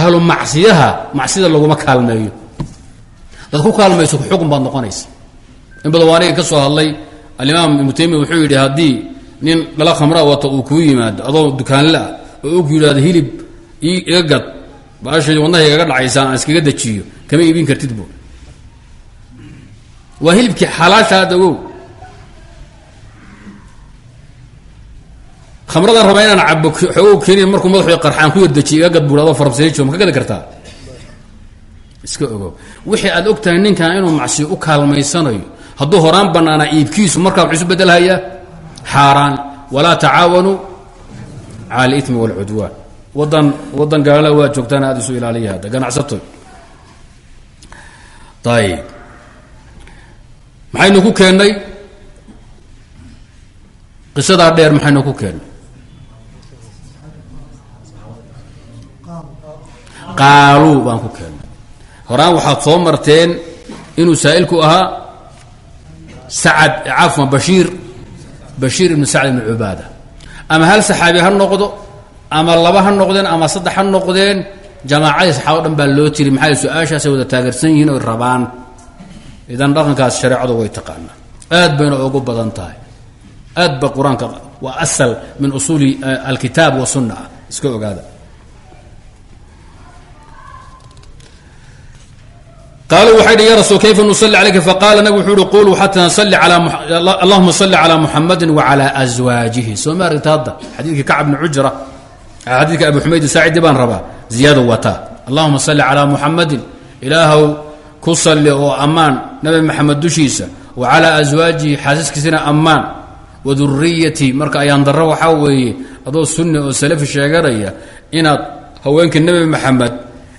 A: Ahlu macsiyaha macsiyada laguma kaalmeeyo. Dad ku kaalmayso xukun baad noqonaysa. In badan waa aniga ka soo hadlay alimaam ibnu taymiya wuxuu yidhi haddii nin dhala khamraa wata uu kuu yimaado adoo dukaanle ah oo ku yidhahdo hilib iga gad baashay wadnaha igaga dhacaysaan aan iskaga dejiyo kama iibin kartid bu waa hilibkii xalaashaa dagow khamradan raba inaan cabo xoogow keniya markuu madaxu qarxaan ku yardejiy iga gad buur adoo farabseejo ma ka gadi kartaa? Iska ogo wixii aad og tahay ninkan inuu macsiyo u kaalmaysanayo hadduu horaan bannaanaa iibkiisu markaa wuxuu isu bedelhayaa xaaraan. Walaa tacaawanuu cala alitmi waalcudwaan wadan wadan gaala waa joogtaan aada isu ilaaliya hadda ganacsato ayib maxaynu ku keennay qisadaa dheer maxaynu ku keennay qaaluu baan ku keennay horaan waxaad soo marteen inuu saa'ilku ahaa sacad cafwan bashiir bashiir ibnu sacd ibnu cubaada. Ama hal saxaabi ha noqdo ama laba ha noqdeen ama saddex ha noqdeen jamaacadii saxaabo dhan baa loo tiri maxaa su'aashaasay wada taageersan yihiin oy rabaan idan dhaqankaas shareecadu way taqaanaa. Aad bayna ugu badan tahay. Aad ba qur'aanka waa asal min usuuli alkitaab wa sunna. Ah iska ogaada. Qaaluu waxay dhi ya rasul kayfa nusalli calayka faqaala nabig wuxuu uhi quluu xataa nsalli ala allahuma salli calaa muxamadin wacalaa aswaajihi soo ma aragta hadda? Xadiidkii kacb bni cujra xadiidka abu xumayd saacidi baan rabaa. Ziyaado wataa. Allahuma salli calaa muxamadin ilaahow ku oo ammaan nabi maxamed dushiisa wa calaa aswaajihi xaasaskiisina ammaan. Wa duriyati marka ayaan darro waxaa weeye adoo sunni oo salafi sheeganaya inaad haweenkii nebi maxamed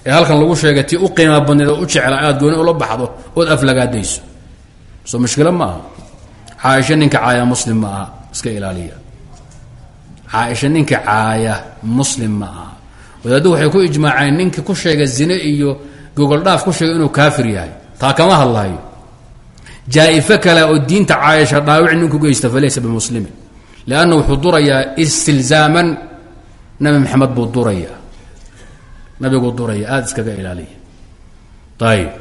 A: ee halkan lagu sheegay tii u qiima badneed oo u jecla aad gooni ula baxdo ood aflagaadayso soo mushkilo ma aha. Caaisha ninka caaya muslim ma aha iska ilaaliya. Caaisha ninka caaya muslim ma aha. Wadaaddu waxay ku ijmaaceen ninkii ku sheega zine iyo gogoldhaaf ku sheegay inuu kaafir yahay. Taa kama hadlayo jaa-ifo kale oo diinta caaisha dhaawic ninku geysta falaysa bimuslimin. Lianna wuxuu durayaa istilzaaman. Nabi maxamed buu durayaa. Nabiguu duraya aada iskaga ilaaliya. Ayib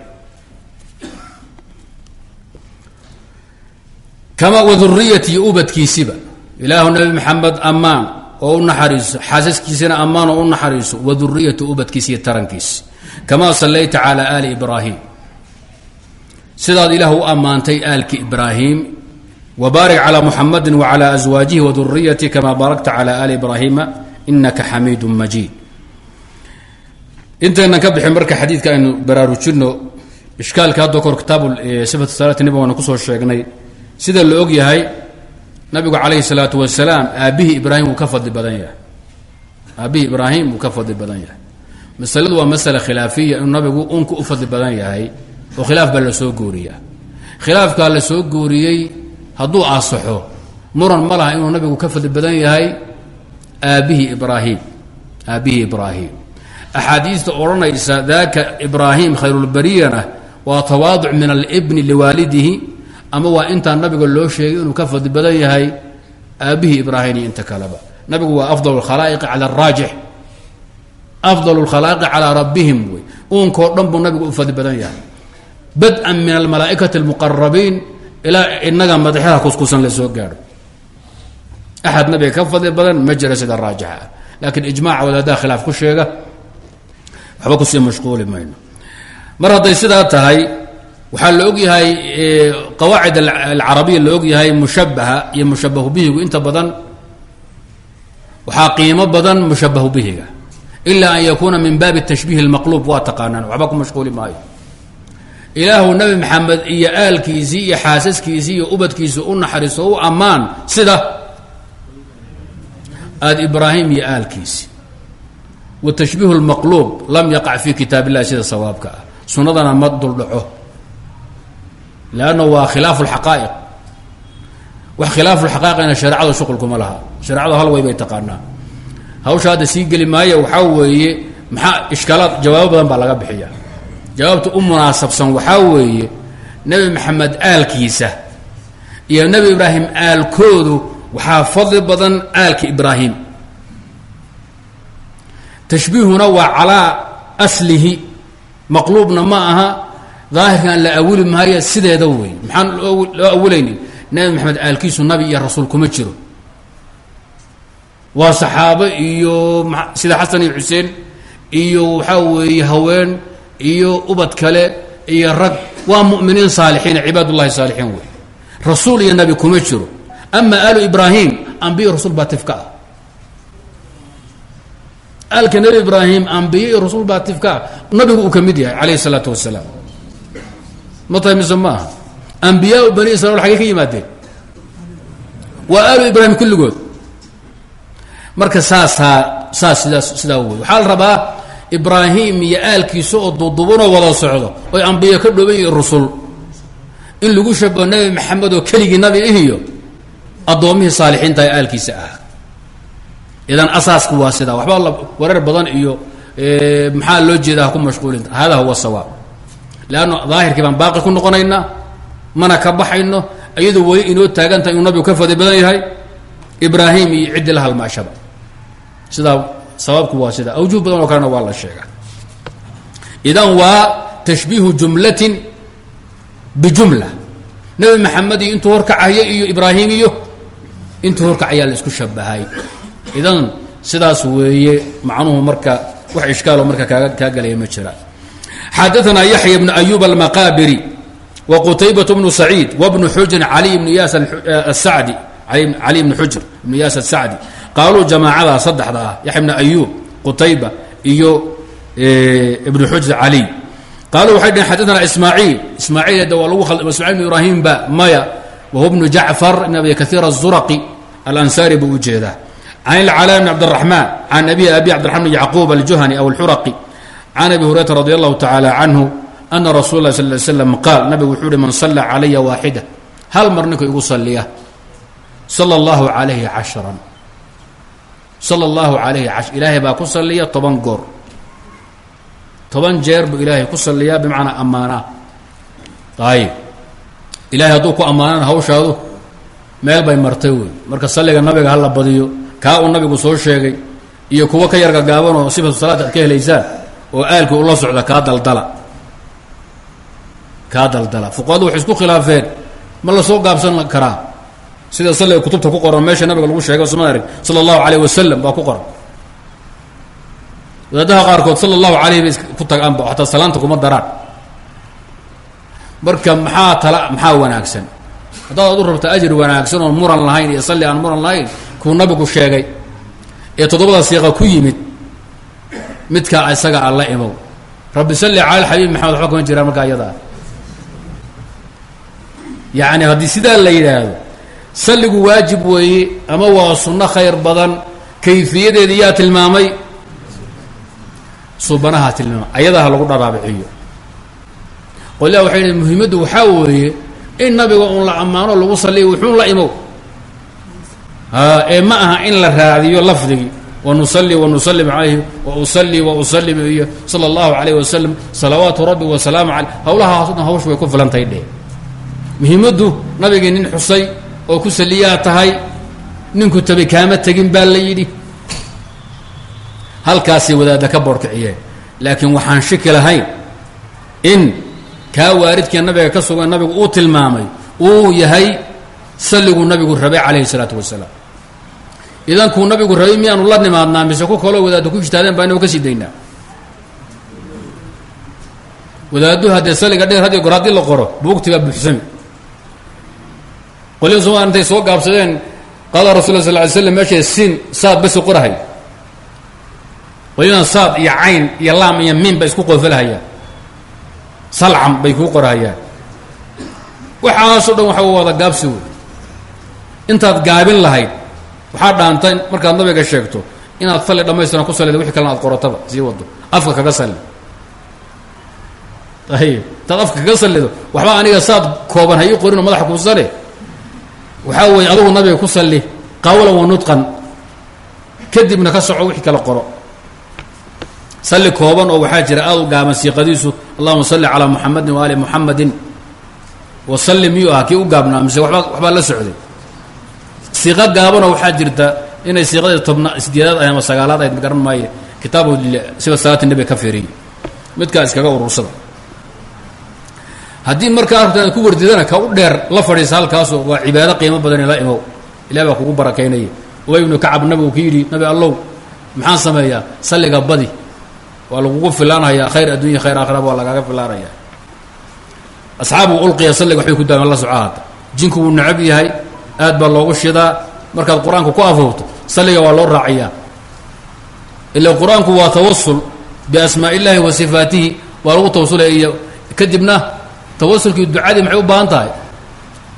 A: kama waduriyati iyo ubadkiisiba. Ilaahu nabi maxamed ammaan oo u naxariiso xaasaskiisina ammaan oo u naxariiso. Waduriyati ubadkiisa iyo tarankiisi kamaa sallayta calaa aali ibraahim sidaad ilaah u ammaantay aalki ibraahim wbaarik calى muxamadi wclى aswaajihi waduriyati kama baarakta calى ali ibraahima inaka xamiidu majiid intaynan ka bixin marka xadiidka aynu baraarujino ishkaalka hadda kor kitaab sifat salaati nabig waana kusoo sheegnay sida la og yahay nabigu calayhi salaatu wasalaam aabbihii ibraahim wuu ka fadli badan yahay aabbihii ibraahim wuu ka fadli badan yahay masaladu waa masala khilaafiya inuu nabigu unka u fadli badan yahay oo khilaaf baa la soo gooriyaa khilaafkaa la soo gooriyey hadduu asaxo muran ma laha inuu nabigu ka fadli badan yahay aabbihii ibraahim aabbihii ibraahim. Axaadiista odhanaysa daaka ibraahim khayrulbariyana waa tawaaduc min alibni liwaalidihi ama waa intaa nabiga loo sheegay inuu ka fadli badan yahay aabbihii ibraahim iyo inta kaleba. Nabigu waa afdal khalaa'iqi cala araajix afdal lkhalaa'iqi calaa rabbihim wey uunkao dhan buu nabigu u fadli badan yahay bad-an min almalaa'ikati almuqarabiin ilaa inaga kuskusan la soo gaadho axad nabiga ka fadli badan ma jira sida raajixa ah laakiin ijmaca ku sheega waxba ku sii mashquuli mayno mar hadday sidaa tahay waxaa la og yahay qawaacid alcarabiya la og yahay mushabaha iyo mushabahu bihigu inta badan waxaa qiimo badan mushabahu bihiga ila an yakuuna min baabi tashbiih اlmaqluub waa taqaanaan waxba ku mashquuli maayo ilaahu nabi maxamed iyo aalkiisii iyo xaasaskiisii iyo ubadkiisi u naxariiso u ammaan sida aada ibraahim iyo aalkiisi watashbiih اlmaqluub lam yaqac fi kitaab illahi sida sawaabka ah sunnadana ma duldhaco lanna waa khilaaf اlxaqaa'iq wax khilaaf lxaqaa'iqna shareecadu shuqulkuma laha shareecadu hal way bay taqaanaa hawsha hadda sii geli maayo waxaa weeye maxaa ishkaalaad jawaabo badan baa laga bixiya jawaabta u munaasabsan waxaa weeye nebi maxamed aalkiisa iyo nebi ibraahim aalkoodu waxaa fadli badan aalka ibraahim. Tashbiihuna waa calaa aslihi maqluubna ma aha daahirkan la awili maayo sideeda wey maxaan loo awilaynin nebi maxamed aalkiisu nabi iyo rasuul kuma jiro waa saxaabo iyo sida xasan iyo xuseen iyo waxaa weeye haween iyo ubad kale iyo rag. Waa mu'miniin saalixiin cibaad ullahi saalixiin wey rasuul iyo kuma jiro. Ama aalu ibraahim ambiya rasul baa tifka ah. Aalka nebi ibraahim rasul baa tifka ah. Nabigu uu yahay calayhi isalaatu wasalaam ma tahay mise bani israil xagey ka yimaadeen? Waa aalu ibraahim kulligood marka saasaa saas sidaas sidaa wey waxaa la rabaa ibraahim iyo aalkiisa oo dudubanoo wada socdo oy ambiye ka dhooban yihiin rusul. In lagu shabaho nebi maxamed oo keligii nabi ihiyo addoommihii saalixiinta ee aalkiisa ahaa idan asaasku waa sidaa waxba la wareer badan iyo maxaa loo jeeda ha ku mashquulin hada huwa sawaab. Leanna daahirkii baan baaqi ku noqonaynaa mana ka baxayno iyadoo weli inoo taagantaha inuu nabigu ka fadli badan yahay. Ibraahim iyo ciddi la halmaashaba sidaa sababku waa sidaa awjuh badan oo kalena waa la sheegaa idan waa tashbiihu jumlatin bijumla nebi maxamed iyo intuu horkacaya iyo ibraahim iyo intuu horkacayaa la isku shabahay idan sidaas weeye macnuhu marka wax ishkaalo marka kaaga kaa galaya ma jira xadaثna yaحya بن أyub الmaqاbri وqtaybaة بن سacيid وبن xujr عlي بن yaas الsacdi cali بن xujr بن yaas الsacdi qaaluu jamaacada saddexda ah yaxya bn ayub qutayba iyo e, ibn xujr caliy qaaluu waxay dhaheen xadana ismaaciil. Ismaaciil de waa lagu ismaciil bn ibraahimba maya wahuwa bnu jacfar ibn abi kaiir azuraqi alansaari buu u jeedaa can ilcalaa bn cabdiraxmaan can abihi abi cbdiraman bn yacquub aljuhani aw alxuraqi can abi hurayrata radi allahu tacaala canhu ana rasul lah sal slam qaal nabigu wuxuu uhi man salla calaya waaxida hal mar ninka igu saliya sala allahu calayhi casharan sala allahu calayhi cash ilaahay baa ku saliya toban goor. Toban jeer buu ilaahay ku saliyaa bimacnaa ammaanaa. Ayib. Ilahay hadduu ku ammaanana hawshaadu meel bay martay wey marka salliga nabiga hala badiyo kaa uu nabigu soo sheegay iyo kuwo ka yarga gaaban oo sifatu salaad aad ka helaysaan oo aalkii ula socda kaa daldala. Kaa daldala. Fuqahadu waxay isku khilaafeen. Ma la soo gaabsan karaa sida salliga kutubta ku qoran meesha nabiga lagu sheegay sma arag sala allahu alayh wasalam baa ku qoran. Wadaadaha qaarkood sala allahu alayh bay ku tagaanba xataa salaanta kuma daraan. Marka maxaa tala maxaa wanaagsan? Haddaad adu rabta ajri wanaagsan oon muran lahayn iyo salli aan muran lahayn kuu nabigu sheegay. Ee toddobada siiqa ku yimid midkaa isaga alla imow. Rabbi salli cala alxabiib maxamed waxba kama jiraan markaa iyadaa yacni haddii sidaa la yidhaahdo salligu waajib weeye ama waa sunno khayr badan kayfiyadeedi yaa tilmaamay? Subanaha tilmaamay ayadaha lagu dharaabiciyo qolyaa waxay dhn muhiimaddu waxaa weeye in nabiga uun la ammaano lagu saliya wuxuun la imow. Ee ma aha in la raadiyo lafdigii wanusali wanusalim calayhi wa usali wa usalim iyo sala allahu calayh wasalam salawaatu rabbi wasalaamu caleyh hawlahaas o dhan hawshu way ku filantahay dheh. Muhiimaddu nabigii nin xusay oo ku saliyaa tahay ninku tabi kaama tegin baa la yidhi. Halkaasay wadaadda ka boorkiciyeen laakiin waxaan shiki lahayn in kaa waaridkii nabiga ka sugan nabigu uu tilmaamay uu yahay salliguu nabigu rabay calayhi salaatu wasalaam. Idankuu nabigu rabay miyaanu la nimaadnaa mise ku kaloo wadaaddu ku ijtaadeen baa inagu ka sii daynaa. Wadaaddu haddee salliga dhig had goor haddii la qoro buugti baa buuxsami qolya somaal intay soo gaabsadeen qaala rasul sal ly slam meeshay siin saad basi qorahay. Qolyadan saad iyo cayn iyo laam iyo miin bay isku qoofalahayaan salcam bay kuu qorahayaan. Waxaasoo dhan waxa wada gaabsi intaad gaabin lahayd waxaa dhaanta markaad nabiga sheegto inaad salli dhamaystiran ku salida wixii kalena aad qorotaba sii wado afka kaga salli. Ayib intaad afka kaga sallido waxba aniga saad kooban ha ii qorinoo madaxa kuu sale waxaa weeye adugu nabiga ku salli qawlan wa nudqan kadibna ka soco wixii kala qoro. Salli kooban oo waxaa jira aad u gaaban siiqadiisu allahuma salli calaa muxamadin waali muxamadin wasalli miyuu ahaa? Kii u gaabnaa? Mise waba waxbaa la socday. Siiqa gaabanoo waxaa jirta inay siiqadii tobna sideedaad ahay ama sagaalaad ahayd garan maaye. Kitaabu siba salaati nebiga ka fiiriyay midkaa iskaga urursada haddii markaa inaad ku wardidana ka u dheer la fadhiisa halkaasoo waa cibaado qiimo badan la imow ilahi baa kugu barakaynaya ubay ibnu kacab nabigu ku yidhi nabi allow maxaan sameeyaa? Salliga badi. Waa lagugu filaanhayaa khayr addunya khayr aakhiraba waa lagaaga filaanaya asxaabu ulqiya salliga waxbay ku daamen la soco hadda jinku wuu necab yahay aad baa loogu shidaa. Markaad qur'aanka ku afuufto salliga waa loo raaciyaa. Ila qur'aanku waa tawasul biasmaa illaahi wa sifaatihi waa lagu tawasulaya iyo kadibna tawasulkii ducadii maxay u baahan tahay?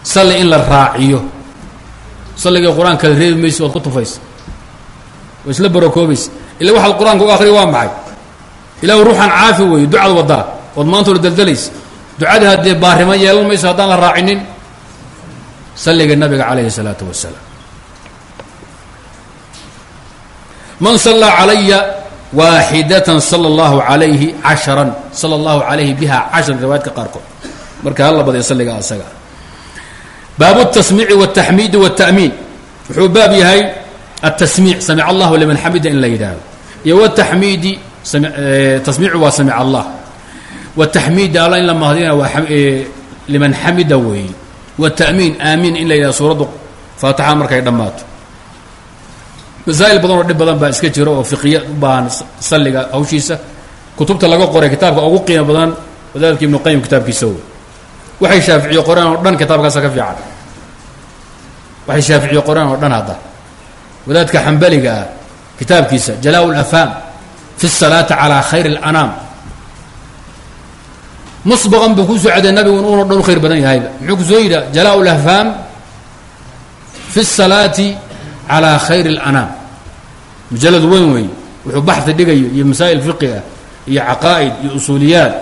A: Salli in la raaciyo. Salligii qur'aan kala reebi maysa waad ku tufaysa. Waa isla barakoobaysa ila waxaad qur'aanka u akriya waa maxay? Ilahu ruuxan caafi weeye ducad wadaa ood maantoola daldalaysa. Ducadii haddee baarimo yeelan mayso haddaan la raacinin. Salliga nabiga calayhi الsalaatu wasalaam. Man sallaa calaya waaxidatan sala allahu calayhi casharan sala allahu calayhi biha casharan riwaayadka qaarkood marka hala badaya salliga asaga baabu الtasmiici wالtaxmiidi wالta'miin wuxuu baab yahay aلtasmiic samic allahu liman xamida in la yidhaahdo iyo wtaxmiidi tasmiicu waa samic allah wataxmiidi alla in la mahdina waa liman xamida weeye wta'miin aamiin in la yidhahdo suuraddu faataxa markay dhammaato masaail badan oo dhib badan baa iska jira oo fiqiya u baahan salliga hawshiisa kutubta laga qoray kitaabka ugu qiimo badan wadaadka ibnu qayim kitaabkiisa wey waxay shaaficiye qoreen oo dhan kitaabkaasa ka fiican. Waxay shaaficiye qoreen oo dhan hadda. Wadaadka xambaliga ah kitaabkiisa jalaa lafhaam fi salaati calaa khayr اlanaam musbaqan buu ku socday nabigu in uuna dhan u khayr badan yahayba muxuu ku soo yidha jalaa lafhaam fi salaati calى khayr اlanaam mujalad weyn weyn wuxuu baxi dhigayo iyo masaa'il fiqi ah iyo caqaa'id iyo usuuliyaat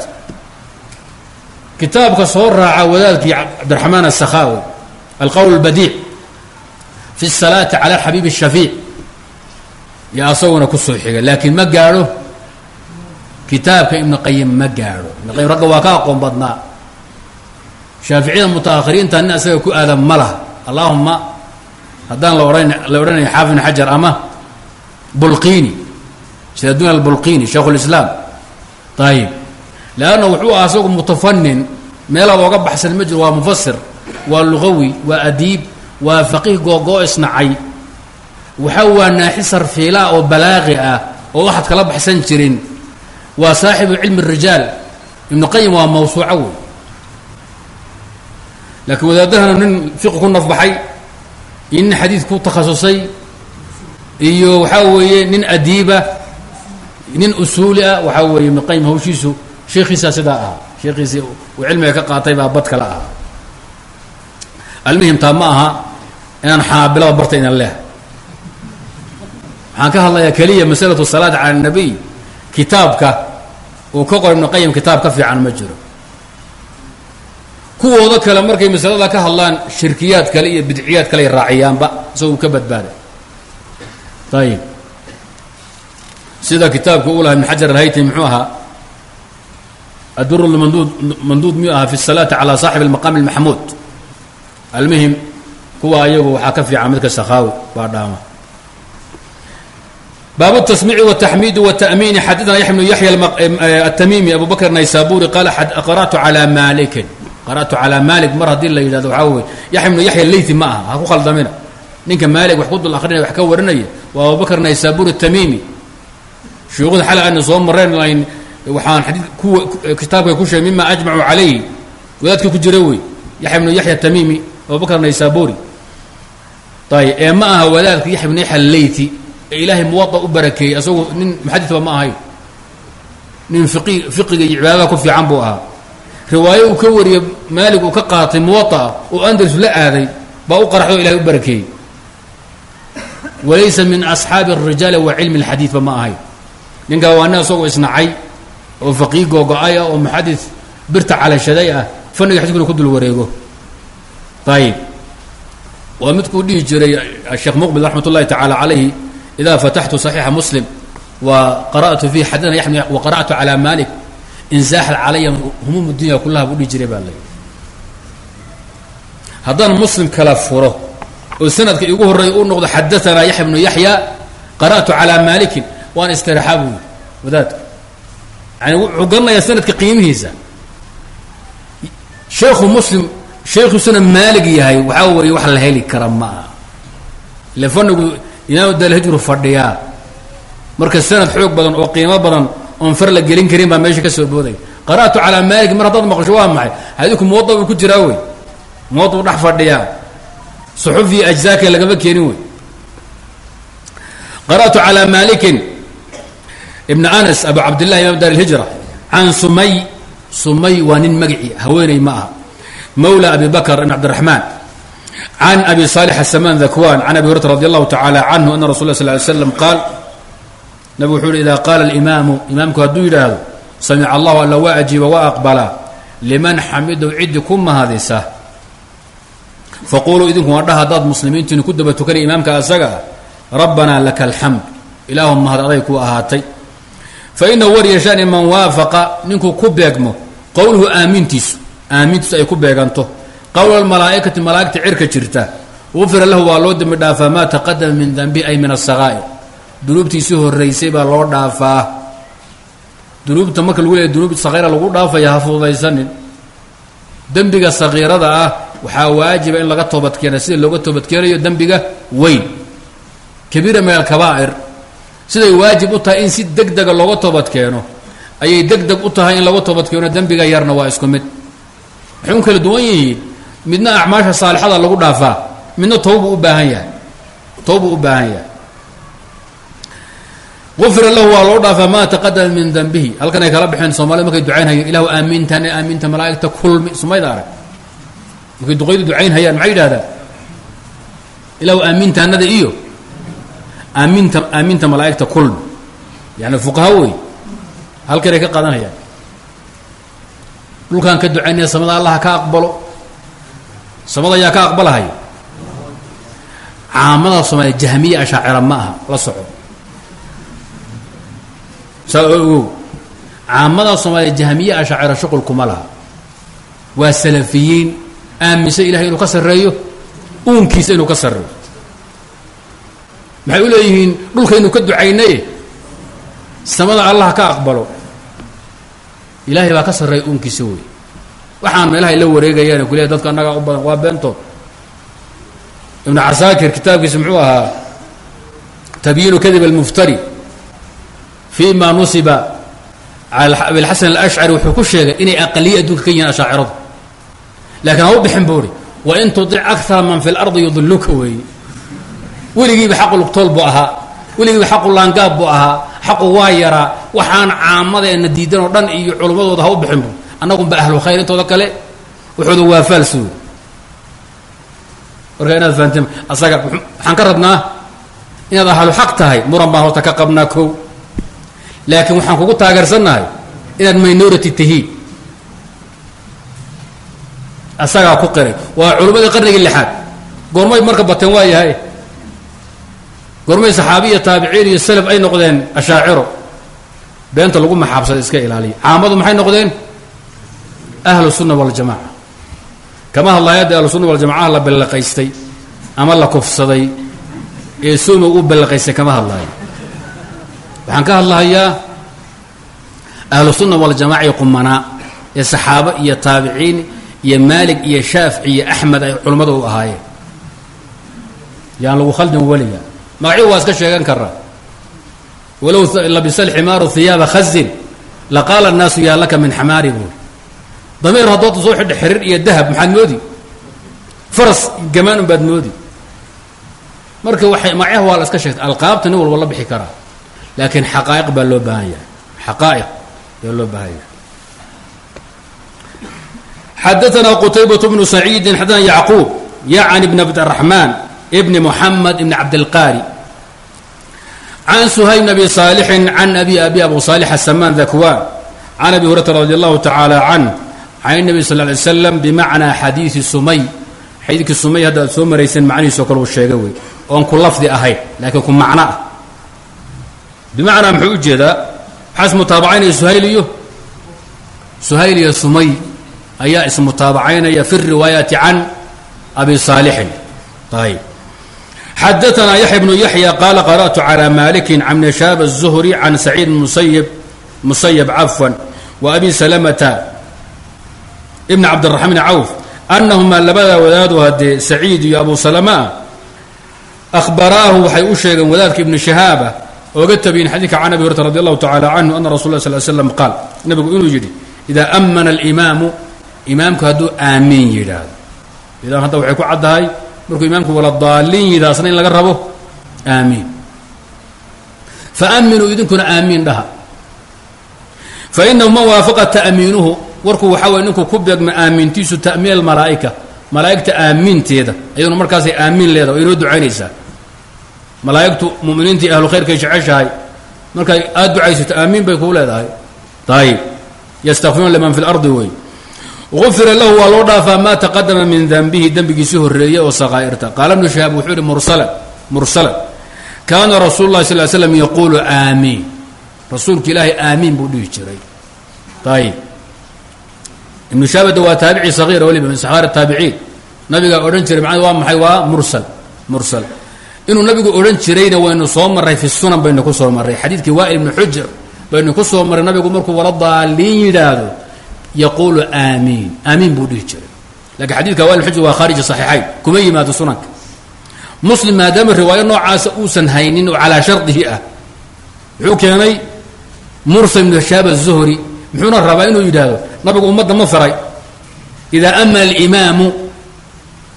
A: kitaabka soo raaca wadaadkii cabdiraxmaan الsakhaawi alqowl اlbadiic fi الsalaati calى xabiib الshafiic iyo asaguna kusoo xiga laakiin ma gaadho kitaabka ibnu qayim ma gaadho ibnu qayim ragga waa ka aqoon badnaa shaaficiyada mutaakhiriinta nin asaga ku aadan ma laha allaahuma haddaan la odhanaya xaafid ibn xajar ama bulqiini shadadun albulqiini shaikhu lislaam ayib leanna wuxuu aha asagu mutafanin meelaa looga baxsan ma jiro waa mufasir waa lugawi waa adiib waa faqiih googoo isnacay. Waxa waa naaxi sarfiilaa oo balaaqi ah oo waxaad kala baxsan jirin. Waa saaxibu cilmi الrijaal ibnu qayim waa mawsuuco wey laakiin wadaadahana nin fiqi ku nafbaxay iyo nin xadiid ku takhasusay iyo waxaa weeye nin adiiba nin usuuli ah waxaa weeye ibnu qayim hawshiisu sheekhiisaa sidaa ahaa sheekhiisii uu cilmiga ka qaatay baa bad kale ahaa. Almuhim ma aha inaan xanaabilada barta inan leehay. Waxaan ka hadlayaa keliya masalatu salaati cala الnabiy kitaabka uu ka qoray ibnu qayim kitaab ka fiican ma jiro kuwooda kale markay masalada ka hadlaan shirkiyaad kale iyo bidciyaad kale raaciyaanba isagoo ka badbaada ayib sida kitaabka u laha ibn xajar alhaytami muxuu ahaa adur mandud manduud miyuu ahaa fi الsalaati calى saaxib اlmaqaam اlmaxmuud almuhim kuwa ayagu waxaa ka fiican midka sakhaawi baa dhaama baabu التsmيع والتxmid والتأmين xadثna yaحya بن yaحyى التmimi abu bkr naysaburi qal qarأtu عalى maliki qara'tu calaa maalik mar haddii la yidhahdo waxaa weye yaxya bnu yaxya leythi ma aha ha ku khaldamina. Ninka maalik wax ku dul wax ka warinaya waa abubakr naysabur tamiimi shuuquda xala aynu soo mareen layn waxaan xadii ku kitaabkay ku sheegay mima ajmacuu calayhi. Wadaadkii ku jira wey yaxya bnu yaxya tamiimi abubakr naysaburi ayb ee ma aha wadaadka yaxya bnu yaxya leythi ee ilaahay muwaa u barakeeyey asagu nin muxadisba ma ahayn nin fiqiga iyo cibaadada ku fiican buu ahaa riwaayo uu ka wariyey maalig uu ka qaatay muwaaa oo andalus la aaday baa u qaraxdo ilahay u barakeeyey walaysa min asxaabi الrijaali wa cilmi اlxadiidba ma ahayn ninkaa waa nin asagoo isnacay oo faqiih googo-ay ah oo muxadid birta calashaday ah fanniga xadidkuna ku dul wareego ayib waa midkuu dhihi jiray sheekh muqbil raxmat ullahi tacaala calayhi ida fataxtu صaxiixa muslim wa qara'tu fiihi xadana yaxm wa qara'tu calaa malik insaaxad calaya humuum dunya kullaha buu dhihi jiray baa lay haddaan muslim kala furo oo sanadka igu horreeya uu noqdo xadaanaa yaxya bnu yaxya qara'tu calaa malikin waan istiraxaa buu wadaadka yani wuxuu garanayaa sanadka qiimihiisa. Sheekhu muslim sheekhiisuna maalig yahay waxaa weeye wax la heli kara ma aha. Ile fanigu imaam dalhijru fadhiyaa. Marka sanad xoog badan oo qiimo badan oon far la gelin karin baa meesha ka soo booday. Qara'tu calaa malik mar haddaad maqasho waa maxay? Xadiidku muwada ku jiraa wey. Muwada dhex fadhiyaa. Suxufiyi ajzaaka lagama keenin wey. Qara'tu calaa malikin ibn anas abu cabdillahi imam dar lhijra can sumay sumay waa nin magaci haweeney ma aha. Mawla abi bakr ibn cabdiraxmaan can abi salix asaman dakwan can abi hurata radi allahu tacala canhu ana rasul la ly slam qaal nabigu wuxuu uhi ida qaala alimaamu imaamku hadduu yidhaahdo samica allahu alla waa ajiiba waa aqbalaa liman xamidow ciddi ku mahadisa. Idinku waa dhaha haddaad muslimiintiinu ku daba tukanaya imaamka asaga ah rabbanaa laka alxamd ilaahu mahad aday ku ahaatay. Fa inahu war yeeshaani man waafaqa ninkuu ku beegmo qowluhu aamintiisu aamintiisu ay ku beeganto. Qowla almalaa'ikati malaa'igta cirka jirta ufira lahu waa loo dembi dhaafaa maa taqadama min danbi ay min asakaa'ir dunuubtiisii horraysay baa loo dhaafaa. Dunuubta marka lagu leeyahy dunuub sakhiira lagu dhaafaya ha fududaysanin. Dembiga sakhiirada ah waxaa waajiba in laga toobadkeena sida looga toobadkeenayo dembiga weyn. Kabiira min alkabaa'ir. Siday waajib u tahay in si deg dega looga toobadkeeno ayay deg deg u tahay in laga toobadkeeno dembiga yarna waa isku mid. Waxay kala duwan yihiin? Midna acmaasha saalixada lagu dhaafaa midna towbuu u baahan yahay. Towbuu u baahan yahay ufira lahu waa loo dhaafaa maa taqadama min danbihi halkan ay kala baxeen soomaalida markay ducaynhayeen ilahu aamintan aaminta malaaigta kulmi sumayda arag markay duqaydu ducayn hayaan maxay yidhahdaan ilahu aamintaanada iyo aaminta aaminta malaaigta kulmi yani fuqaha wey halkanay ka qaadanhayaan dhulkaan ka ducaynaya samada allah ka aqbalo samada ayaa ka aqbalahaya caamada soomaaliya jahmiya ashaacira ma aha la soco saa oo caamada soomaaliya jahmiye ashaacira shuqul kuma laha. Waa salafiyiin aaminsan ilahay inuu ka sarreeyo? Uunkiisa inuu ka sarreeyo. Maxay u leeyihiin dhulkaynu ka ducaynaye? Samada allah ka aqbalo. Ilaahay baa ka sarreeya uunkiisa wey waxaan meelahay la wareegayaan kuleeya dadka annagaa u badan waa beentood ibnu casaakir kitaabkiisa muxuu ahaa tabyiinu kadib almuftari fi ma nusiba abilxasan alashcari wuxuu ku sheegay inay aqaliya adduunka ka yihiin ashaaciradu. Laakiin ha u bixin buu uhi wain tudic akara man fi lardi yudiluka weeye weligiiba xaqu buu ahaa weligiiba xaqu buu ahaa xaqu waa yaraa waxaan caamadeena diidan oo dhan iyo culummadooda ha u bixin bu annagunba ahlu khayr intooda kale wuxuuda waa faalsuud marka inaad fahanteen asaga waxaan ka rabnaa inaad ahlu xaq tahay muran baan horta ka qabnaa kow laakiin waxaan kugu taageersannahay inaad minority tihiin asagaa ku qiray. Waa culimmadii qarnigii lixaad. Goormay marka bateen waa yahay. Goormay saxaabiya taabiciin iyo salaf ay noqdeen ashaaciro. Beenta lagu maxaabsada iska ilaaliya. Caamadu maxay noqdeen? Ahlu sunna waljamaca kama hadlaya hadda ahlu sunna waljamacaha la ballaqaystay ama la kufsaday ee sooma u ballaqaystay kama hadlayo waxaan ka hadlahayaa ahlu sunna waljamaca qumanaa ee saxaabo iyo taabiciin iyo maalig iyo shaafici iyo axmed ay culummada u ahaayeen. Yaan lagu khaldin weliga. Magacyo waa iska sheegan karaa walow labisa alximaaru hiyaaba khazin laqaala annaasu yaa laka min xamaari buuri dameer haddood soo xidha xiriir iyo dahab maxaad moodi? Faras gamaan un baad moodi. Marka waxay magacyaha waa la iska sheegtay alqaabta nin walba la bixi karaa laakiin xaqaa'iq baa loo baahan yahay. Xaqaa'iq ayaa loo baahan yahay. Xadaanaa qutaybaة bnu saciidi xadana yacquub yacni bn cabdiraxmaan bni muxamed ibni cabdilqaari can suhayb bn saalixin can abi abi abu saalix asamaan dakwan can abi hurayra radi allahu tacaala canh can اnabi sal ly slam bimacnaa xadiidi sumay. Xadiidkii sumay hadda aad soo marayseen macnihiis kale uu sheegay wey oon ku lafdi ahayn laakiin ku macno ah bimacnaa muxuu u jeedaa maxaa ismutaabacaynaya suhayl iyo suhayl iyo sumay ayaa ismutaabacaynaya fi riwaayati can abi saalixin ayb xadaanaa yaxya bnu yaxya qaala qara'tu calى maliki can bni shaab الzuhri can saciid musayb musayb cafwan wa abi salamata ibn cabdiraxmaan cawf annahumaa labada wadaadu haddee saciid iyo abu salama ahbaraahu waxay u sheegeen wadaadka ibnu shahaaba ooga tabiyin xadiidka can abi hurata radi allahu tacala canhu ana rasul la sl slam qaal nabigu inuu yidhi idaa amana alimaamu imaamku hadduu aamiin yidhaahdo. Idan hadda waxay ku caddahay markuu imaamku wala daaliin in laga rabo aamiin faaminuu idinkuna aamiin dhaha. Fainahu man waafaqa ta'miinuhu warkuu waxaa way ninku ku beegma aamintiisu ta'miin almalaa'ika malaa'igta aaminteeda ayaduna markaasay aamiin leedaha inoo ducaynaysaa malaa'igtu muminiintii ahlu khayrkay jeceshahay markay aad ducaysato aamiin bay kuu leedahay. Ayib ystakfiruuna liman fi lardi wey ufira lahu waa loo dhaafaa maa taqadama min denbihi dembigiisii horreeyey oo sakaa'irta qaala bnu shahaab wuxuu yihi mursalan mursalan. Kaana rasuulu lahi sal slam yaquulu aamiin. Rasuulka ilaahay aamiin buu dhihi jiray. Ayib ibnu shahabada waa taabici sagiira weliba min saxaar taabiciin nabigaa odhan jiray macnaa waa maxay? Waa mursal mursal inuu nabigu odhan jirayna waynu soo marray fi sunan baynu ku soo marray. Xadiidkii waa'il ibnu xujr baynu ku soo marray nabigu markuu wala daaliin yidhaahdo yaquulu aamiin. Aamiin buu dhihi jiray. Lakiin xadidka waa'il xujr waa khaariji saxiixayn kuma yimaado sunanka. Muslim maadaama riwaayo noocaasa uusan haynin oo calaa shardihi ah wuxuu keenay mursal ibnu shaab azuhri muxuuna rabaa inuu yidhaahdo nabigu ummadda ma faray. Idaa amana alimaamu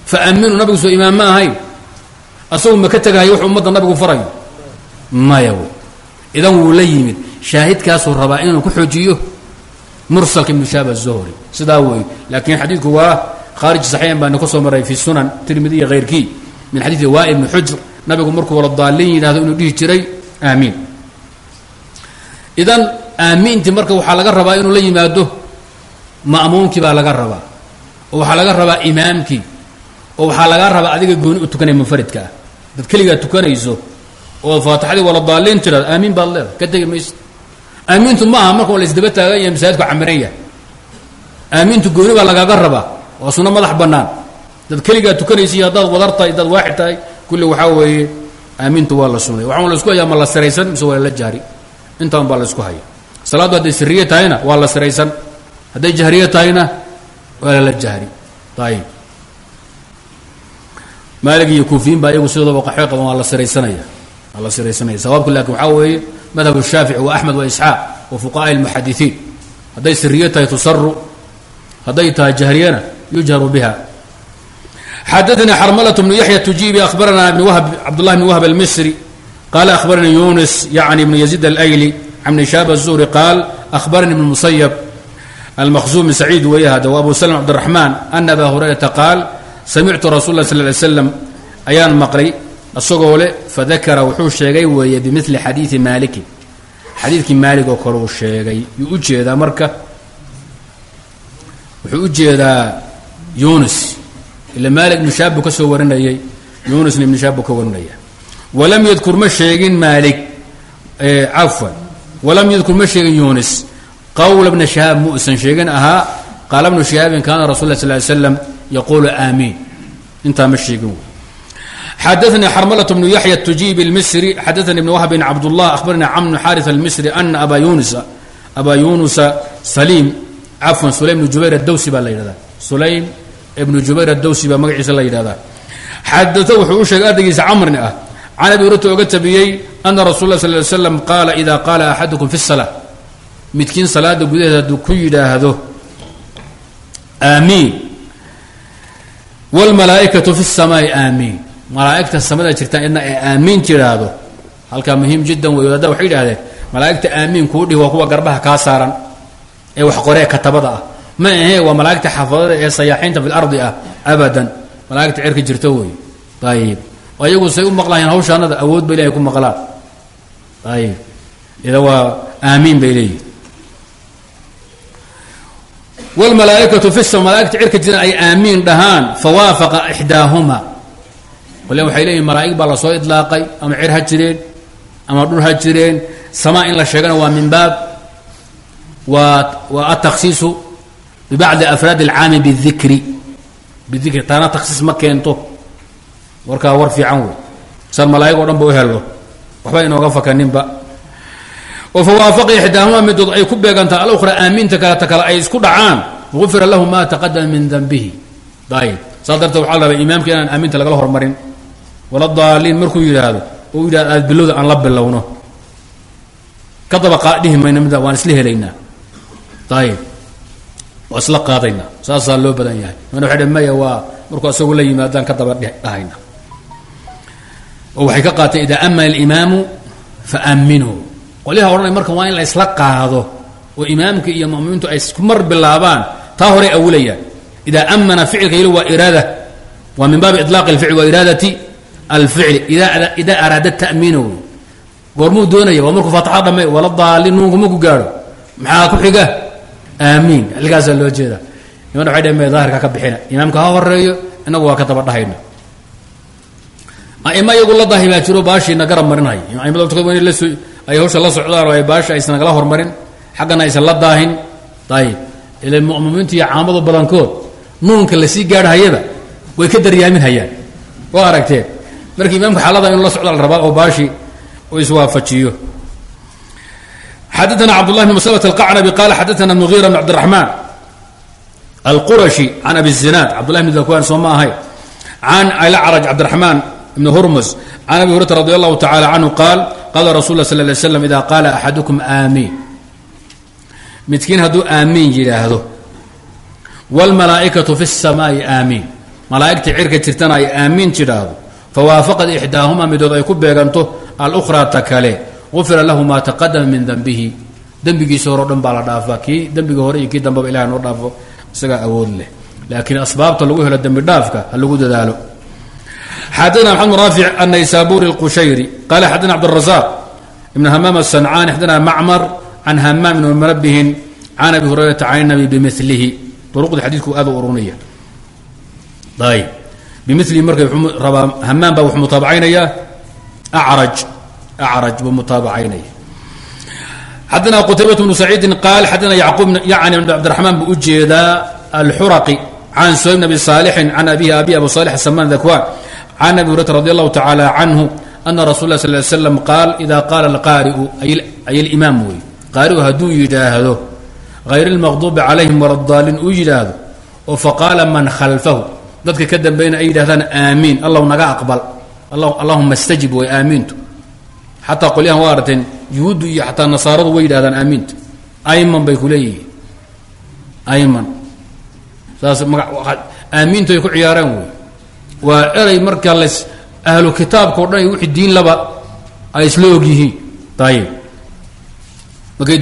A: fa aaminuu nabigu soo imaam ma ahayn asagu ma ka tegahayo wuxuu ummadda nabigu farayo? Maya wey idan wuu la yimid. Shaahidkaasuu rabaa inuu ku xoojiyo? Mursalka ibnu shaab azuhri sidaa wey laakiin xadiidku waa khaarij saxiixan baana ka soo maray fi sunan tirmidi iyo hayrkii min xadiidi waa'il ibni xujr. Nabigu markuu wala daaliin yidhahdo inuu dhihi jiray aamiin. Idan aamiintii marka waxaa laga rabaa inuu la yimaado ma'muumkii baa laga rabaa. Oo waxaa laga rabaa imaamkii. Oo waxaa laga rabaa adiga gooni u tukanaya munfaridka ah dad keligaa tukanayso oo faatixadii wala daaliin tiraado aamiin baad leedahay ka tegi maysa aamiintu ma aha marka la isdaba taagan yahay masaajidku camiran yahay aamiintu gooni baa lagaaga rabaa waa sunno madax bannaan. Dad keligaa tukanaysa iyo haddaad wadar tahay haddaad waaxid tahay kulli waxaa weeye aamiintu waa la sunnay waxaan la isku hayaa ma la siraysan mise waa la jahri intaan baa la isku haya. Salaaddu hadday siriye tahayna waa la siraysan hadday jahriye tahayna waa lala jahri ayib maalig iyo kuufiyiin baa iyagu sidoodaba qaxoy qaban waa la siraysanaya waa la siraysanaya sawaabku laakin waxaa weeye madhab shaafici wa axmed wa isxaaq wa fuqahaai almuxadisiin hadday siriye tahay tusaru hadday tahay jahriyana yujharu biha xadaثnي xrmlة بن yaحyى تujibi أخbarana بن whb cabdالlah بن whb الmsri qala أخbarani yunis yعni بن يزيد الأyli عن بن شhاب الزهري qaal أخbarani بن المسyب المخزومi سعيid weeye hada وأbu سلم cبدالرحمن أن أbا هuريرaةa qaal samictu rasul sl ly slam ayaan maqlay isagoo le fadakara wuxuu sheegay weeye bimili xadiii maalikin xadiidkii maalig oo kale uu sheegay yuu u jeedaa marka wuxuu u jeedaa yunis ila maali ibnu shaabu ka soo warinayay yunisna ibnu shaabu ka warinaya. Walam yadkur ma sheegin maali cafwan. Walam yadkur ma sheegin yunis qawla bna shahaab muusan sheegin ahaa. Qaala bnu shahaabin kaana rasul la sl ly slam yaquulu aamiin intaa ma sheegin xadaثnي xrmlة بن yaحyى التujibi الmsri xadaثnي بن whb cabdالlah أخbarnي cm بن xاriث الmsri أna aba yunusa aba yunusa saliim cafwan sulaym بn jubayr الdawsi baa la yidhahdaa sulaym ibnu jubayr adawsi baa magaciisa la yidhahdaa xadao wuxuu u sheegay ardaygiisa camrni ah can abi hurata oga tabiyey ana rasul la sal ly slam qaala ida qaala axadukum fi الsalaa midkiin salaada gudaheeda hadduu ku yidhaahdo aamiin wlmalaaikau fi samaai aamiin malaaigta samada jirtaan idna ee aamiin tidhaahdo halkaa muhiim jiddan wey wadaadda waxay yidhahdeen malaaigta aamiin kuu dhihi waa kuwa garbaha kaa saaran ee wax qoree katabada ah ma ahe waa malaaigta xafadada ee sayaaxiinta filardi ah abadan malaaigta cerka jirta wey ayib ayagu say u maqlahayn hawshaanada awood ba ilahay ku maqlaan ayib ida waa aamiin bay leeyihiin wlmalaaikatu fi malaaigta cirka jiraan ay aamiin dhahaan fawaafaqa ixdaahuma. Qole waxay leeyihiin malaa'ig baa la soo idlaaqay ama cer ha jireen ama dhul ha jireen samaa in la sheegana waa min baab waa waa atakhsiisu bibacdi afraad اlcaami bاdikri bidikri taana takhsiis ma keento. Warkaa war fiican wey. Saan malaa'ig o dhan ba u helno waxba inooga fakaninba oo fawaafaqi ixdaahuma midood ay ku beegantaa alkhra aamiinta kaleta kale ay isku dhacaan. Gufira lahu ma taqadama min danbihi ayib saas darteed waxaa la rabaa imaamka inaan aaminta lagala hormarin. Wala daaliin markuu yidhaahdo oo yidhahdo aad bilowda aan la bilowno. Ka daba dhihi mayno mid waan isla helaynaa. Ayib waa isla qaadaynaa. Saasaa loo badan yahay. Mana waxa maya waa markuu asagoo la yimaadaan ka daba dhahayna. Oo waxay ka qaateen idaa amana alimaamu fa aaminuu qolyaha odhanay marka waa in la isla qaado oo imaamka iyo ma'muumiintu ay isku mar bilaabaan taa horay awilayaan ida amana ficilka yili waa iraada. Waa min baabi ilaaq اlficl wa iraadati alficli. Ida araada ta'miino wey goormuu doonaya waa markuu faataxa dhame wala daalin nuunku maku gaadho. Maxaa ku xiga? Aamiin xilligaasaa loo jeeda niman waxay dhame daahirka ka bixina. Imaamka ha horeeyo inagu waa ka daba dhahayna aima iyagu la daahi baa jiro baashiina garab marinhay aimada ay hawsha la socdaan oo ay baasha aysan nagala hormarin. Xaggana aysan la daahin. Ayib ila muminiintu iyo caamadu badankood nuunka la sii gaadhayaba way ka daryaamin hayaan. Waa aragteen marka imaamka xaalada inu la socda la rabaa oo baashi uu iswaafajiyo. Xadaana cabdullah bn mslmt alqacnabi qala xadaana mugira bn cabdiraxmaan alqurashi can abi zinaad. Cabdullahi bn dakwan soo ma ahay. Can alacraj cabdiraxmaan ibn hurmus can abi hurayra radi allahu tacala canhu qaal qala rasul la sal lay slam ida qaala axadukum aamiin midkiin hadduu aamiin yidhaahdo wاlmalaaئikaةu fi الsamaai aamiin malaa'igta cirka jirtana ay aamiin tidhaahdo fawaafaqad ixdaahuma midood ay ku beeganto alأkhraa ta kale gufira lahu ma taqadama min denbihi dembigiisa hore o dhan baa la dhaafaa kii dembiga hore iyo kii dambaba ilahay noo dhaafo isagaa awood leh laakiin asbaabta lagu helo dembi dhaafka ha lagu dadaalo xadana maxamed raafic الnaysaburi الqushayri qala xadana cabdالrazaq ibn hamaam الsancaani xadana macmar can hamaam ibn manabihin can abi hurayrata can nabi bimilihi duruqda xadiidku aad u urunaya ayb bimilihi marka wuxuu rabaa hamaan baa wuxuu mutaabacaynayaa acraj acraj buu mutaabacaynaya xadana qutaybة bnu saciidin qaal xadana yacquub yacni bn cabdiraxmaan buu u jeedaa alxuraqi can suhayb bn abi saalixin can abihi abi abu salix saman dakwan can abi hurayrata radi allahu tacaala canhu ana rasul lah sal ly slam qaal ida qaala alqaari'u ay alimaam wey qaari'u hadduu yidhaahdo hayr اlmaqduubi calayhim wala daaliin uu yidhaahdo oo faqaala man khalfahu dadka ka dambayna ay yidhahdaan aamiin allahu naga aqbal allahuma stajib way aamiintu xataa qolyahan waa aragteen yuhuuddu iyo xataa nasaaradu way yidhahdaan aamiinta ayman bay ku leeyihiin ayman saas maga aamiintu ay ku ciyaaraan wey waa eray marka las ahlu kitaabka o dhan iyo wixii diin laba ay isla og yihiin. Ayib markay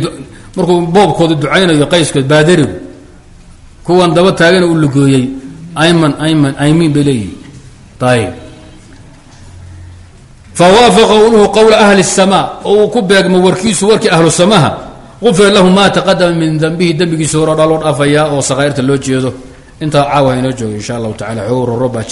A: markuu boobkooda ducaynayo qayskood baadarigu kuwan daba taagana u lugooyey ayman ayman aymiin bay leeyihiin. Ayib fawaafaqa uluhu qowla ahli الsamaa oo uu ku beegmo warkiisu warkii ahlu samaha gufira lahu ma taqadama min dembihi dembigiisa hore dhaa loo dhaafayaa oo sakaa'irta loo jeedo. Intaa caawa inoo jooga insha allahu tacala xoog roro baa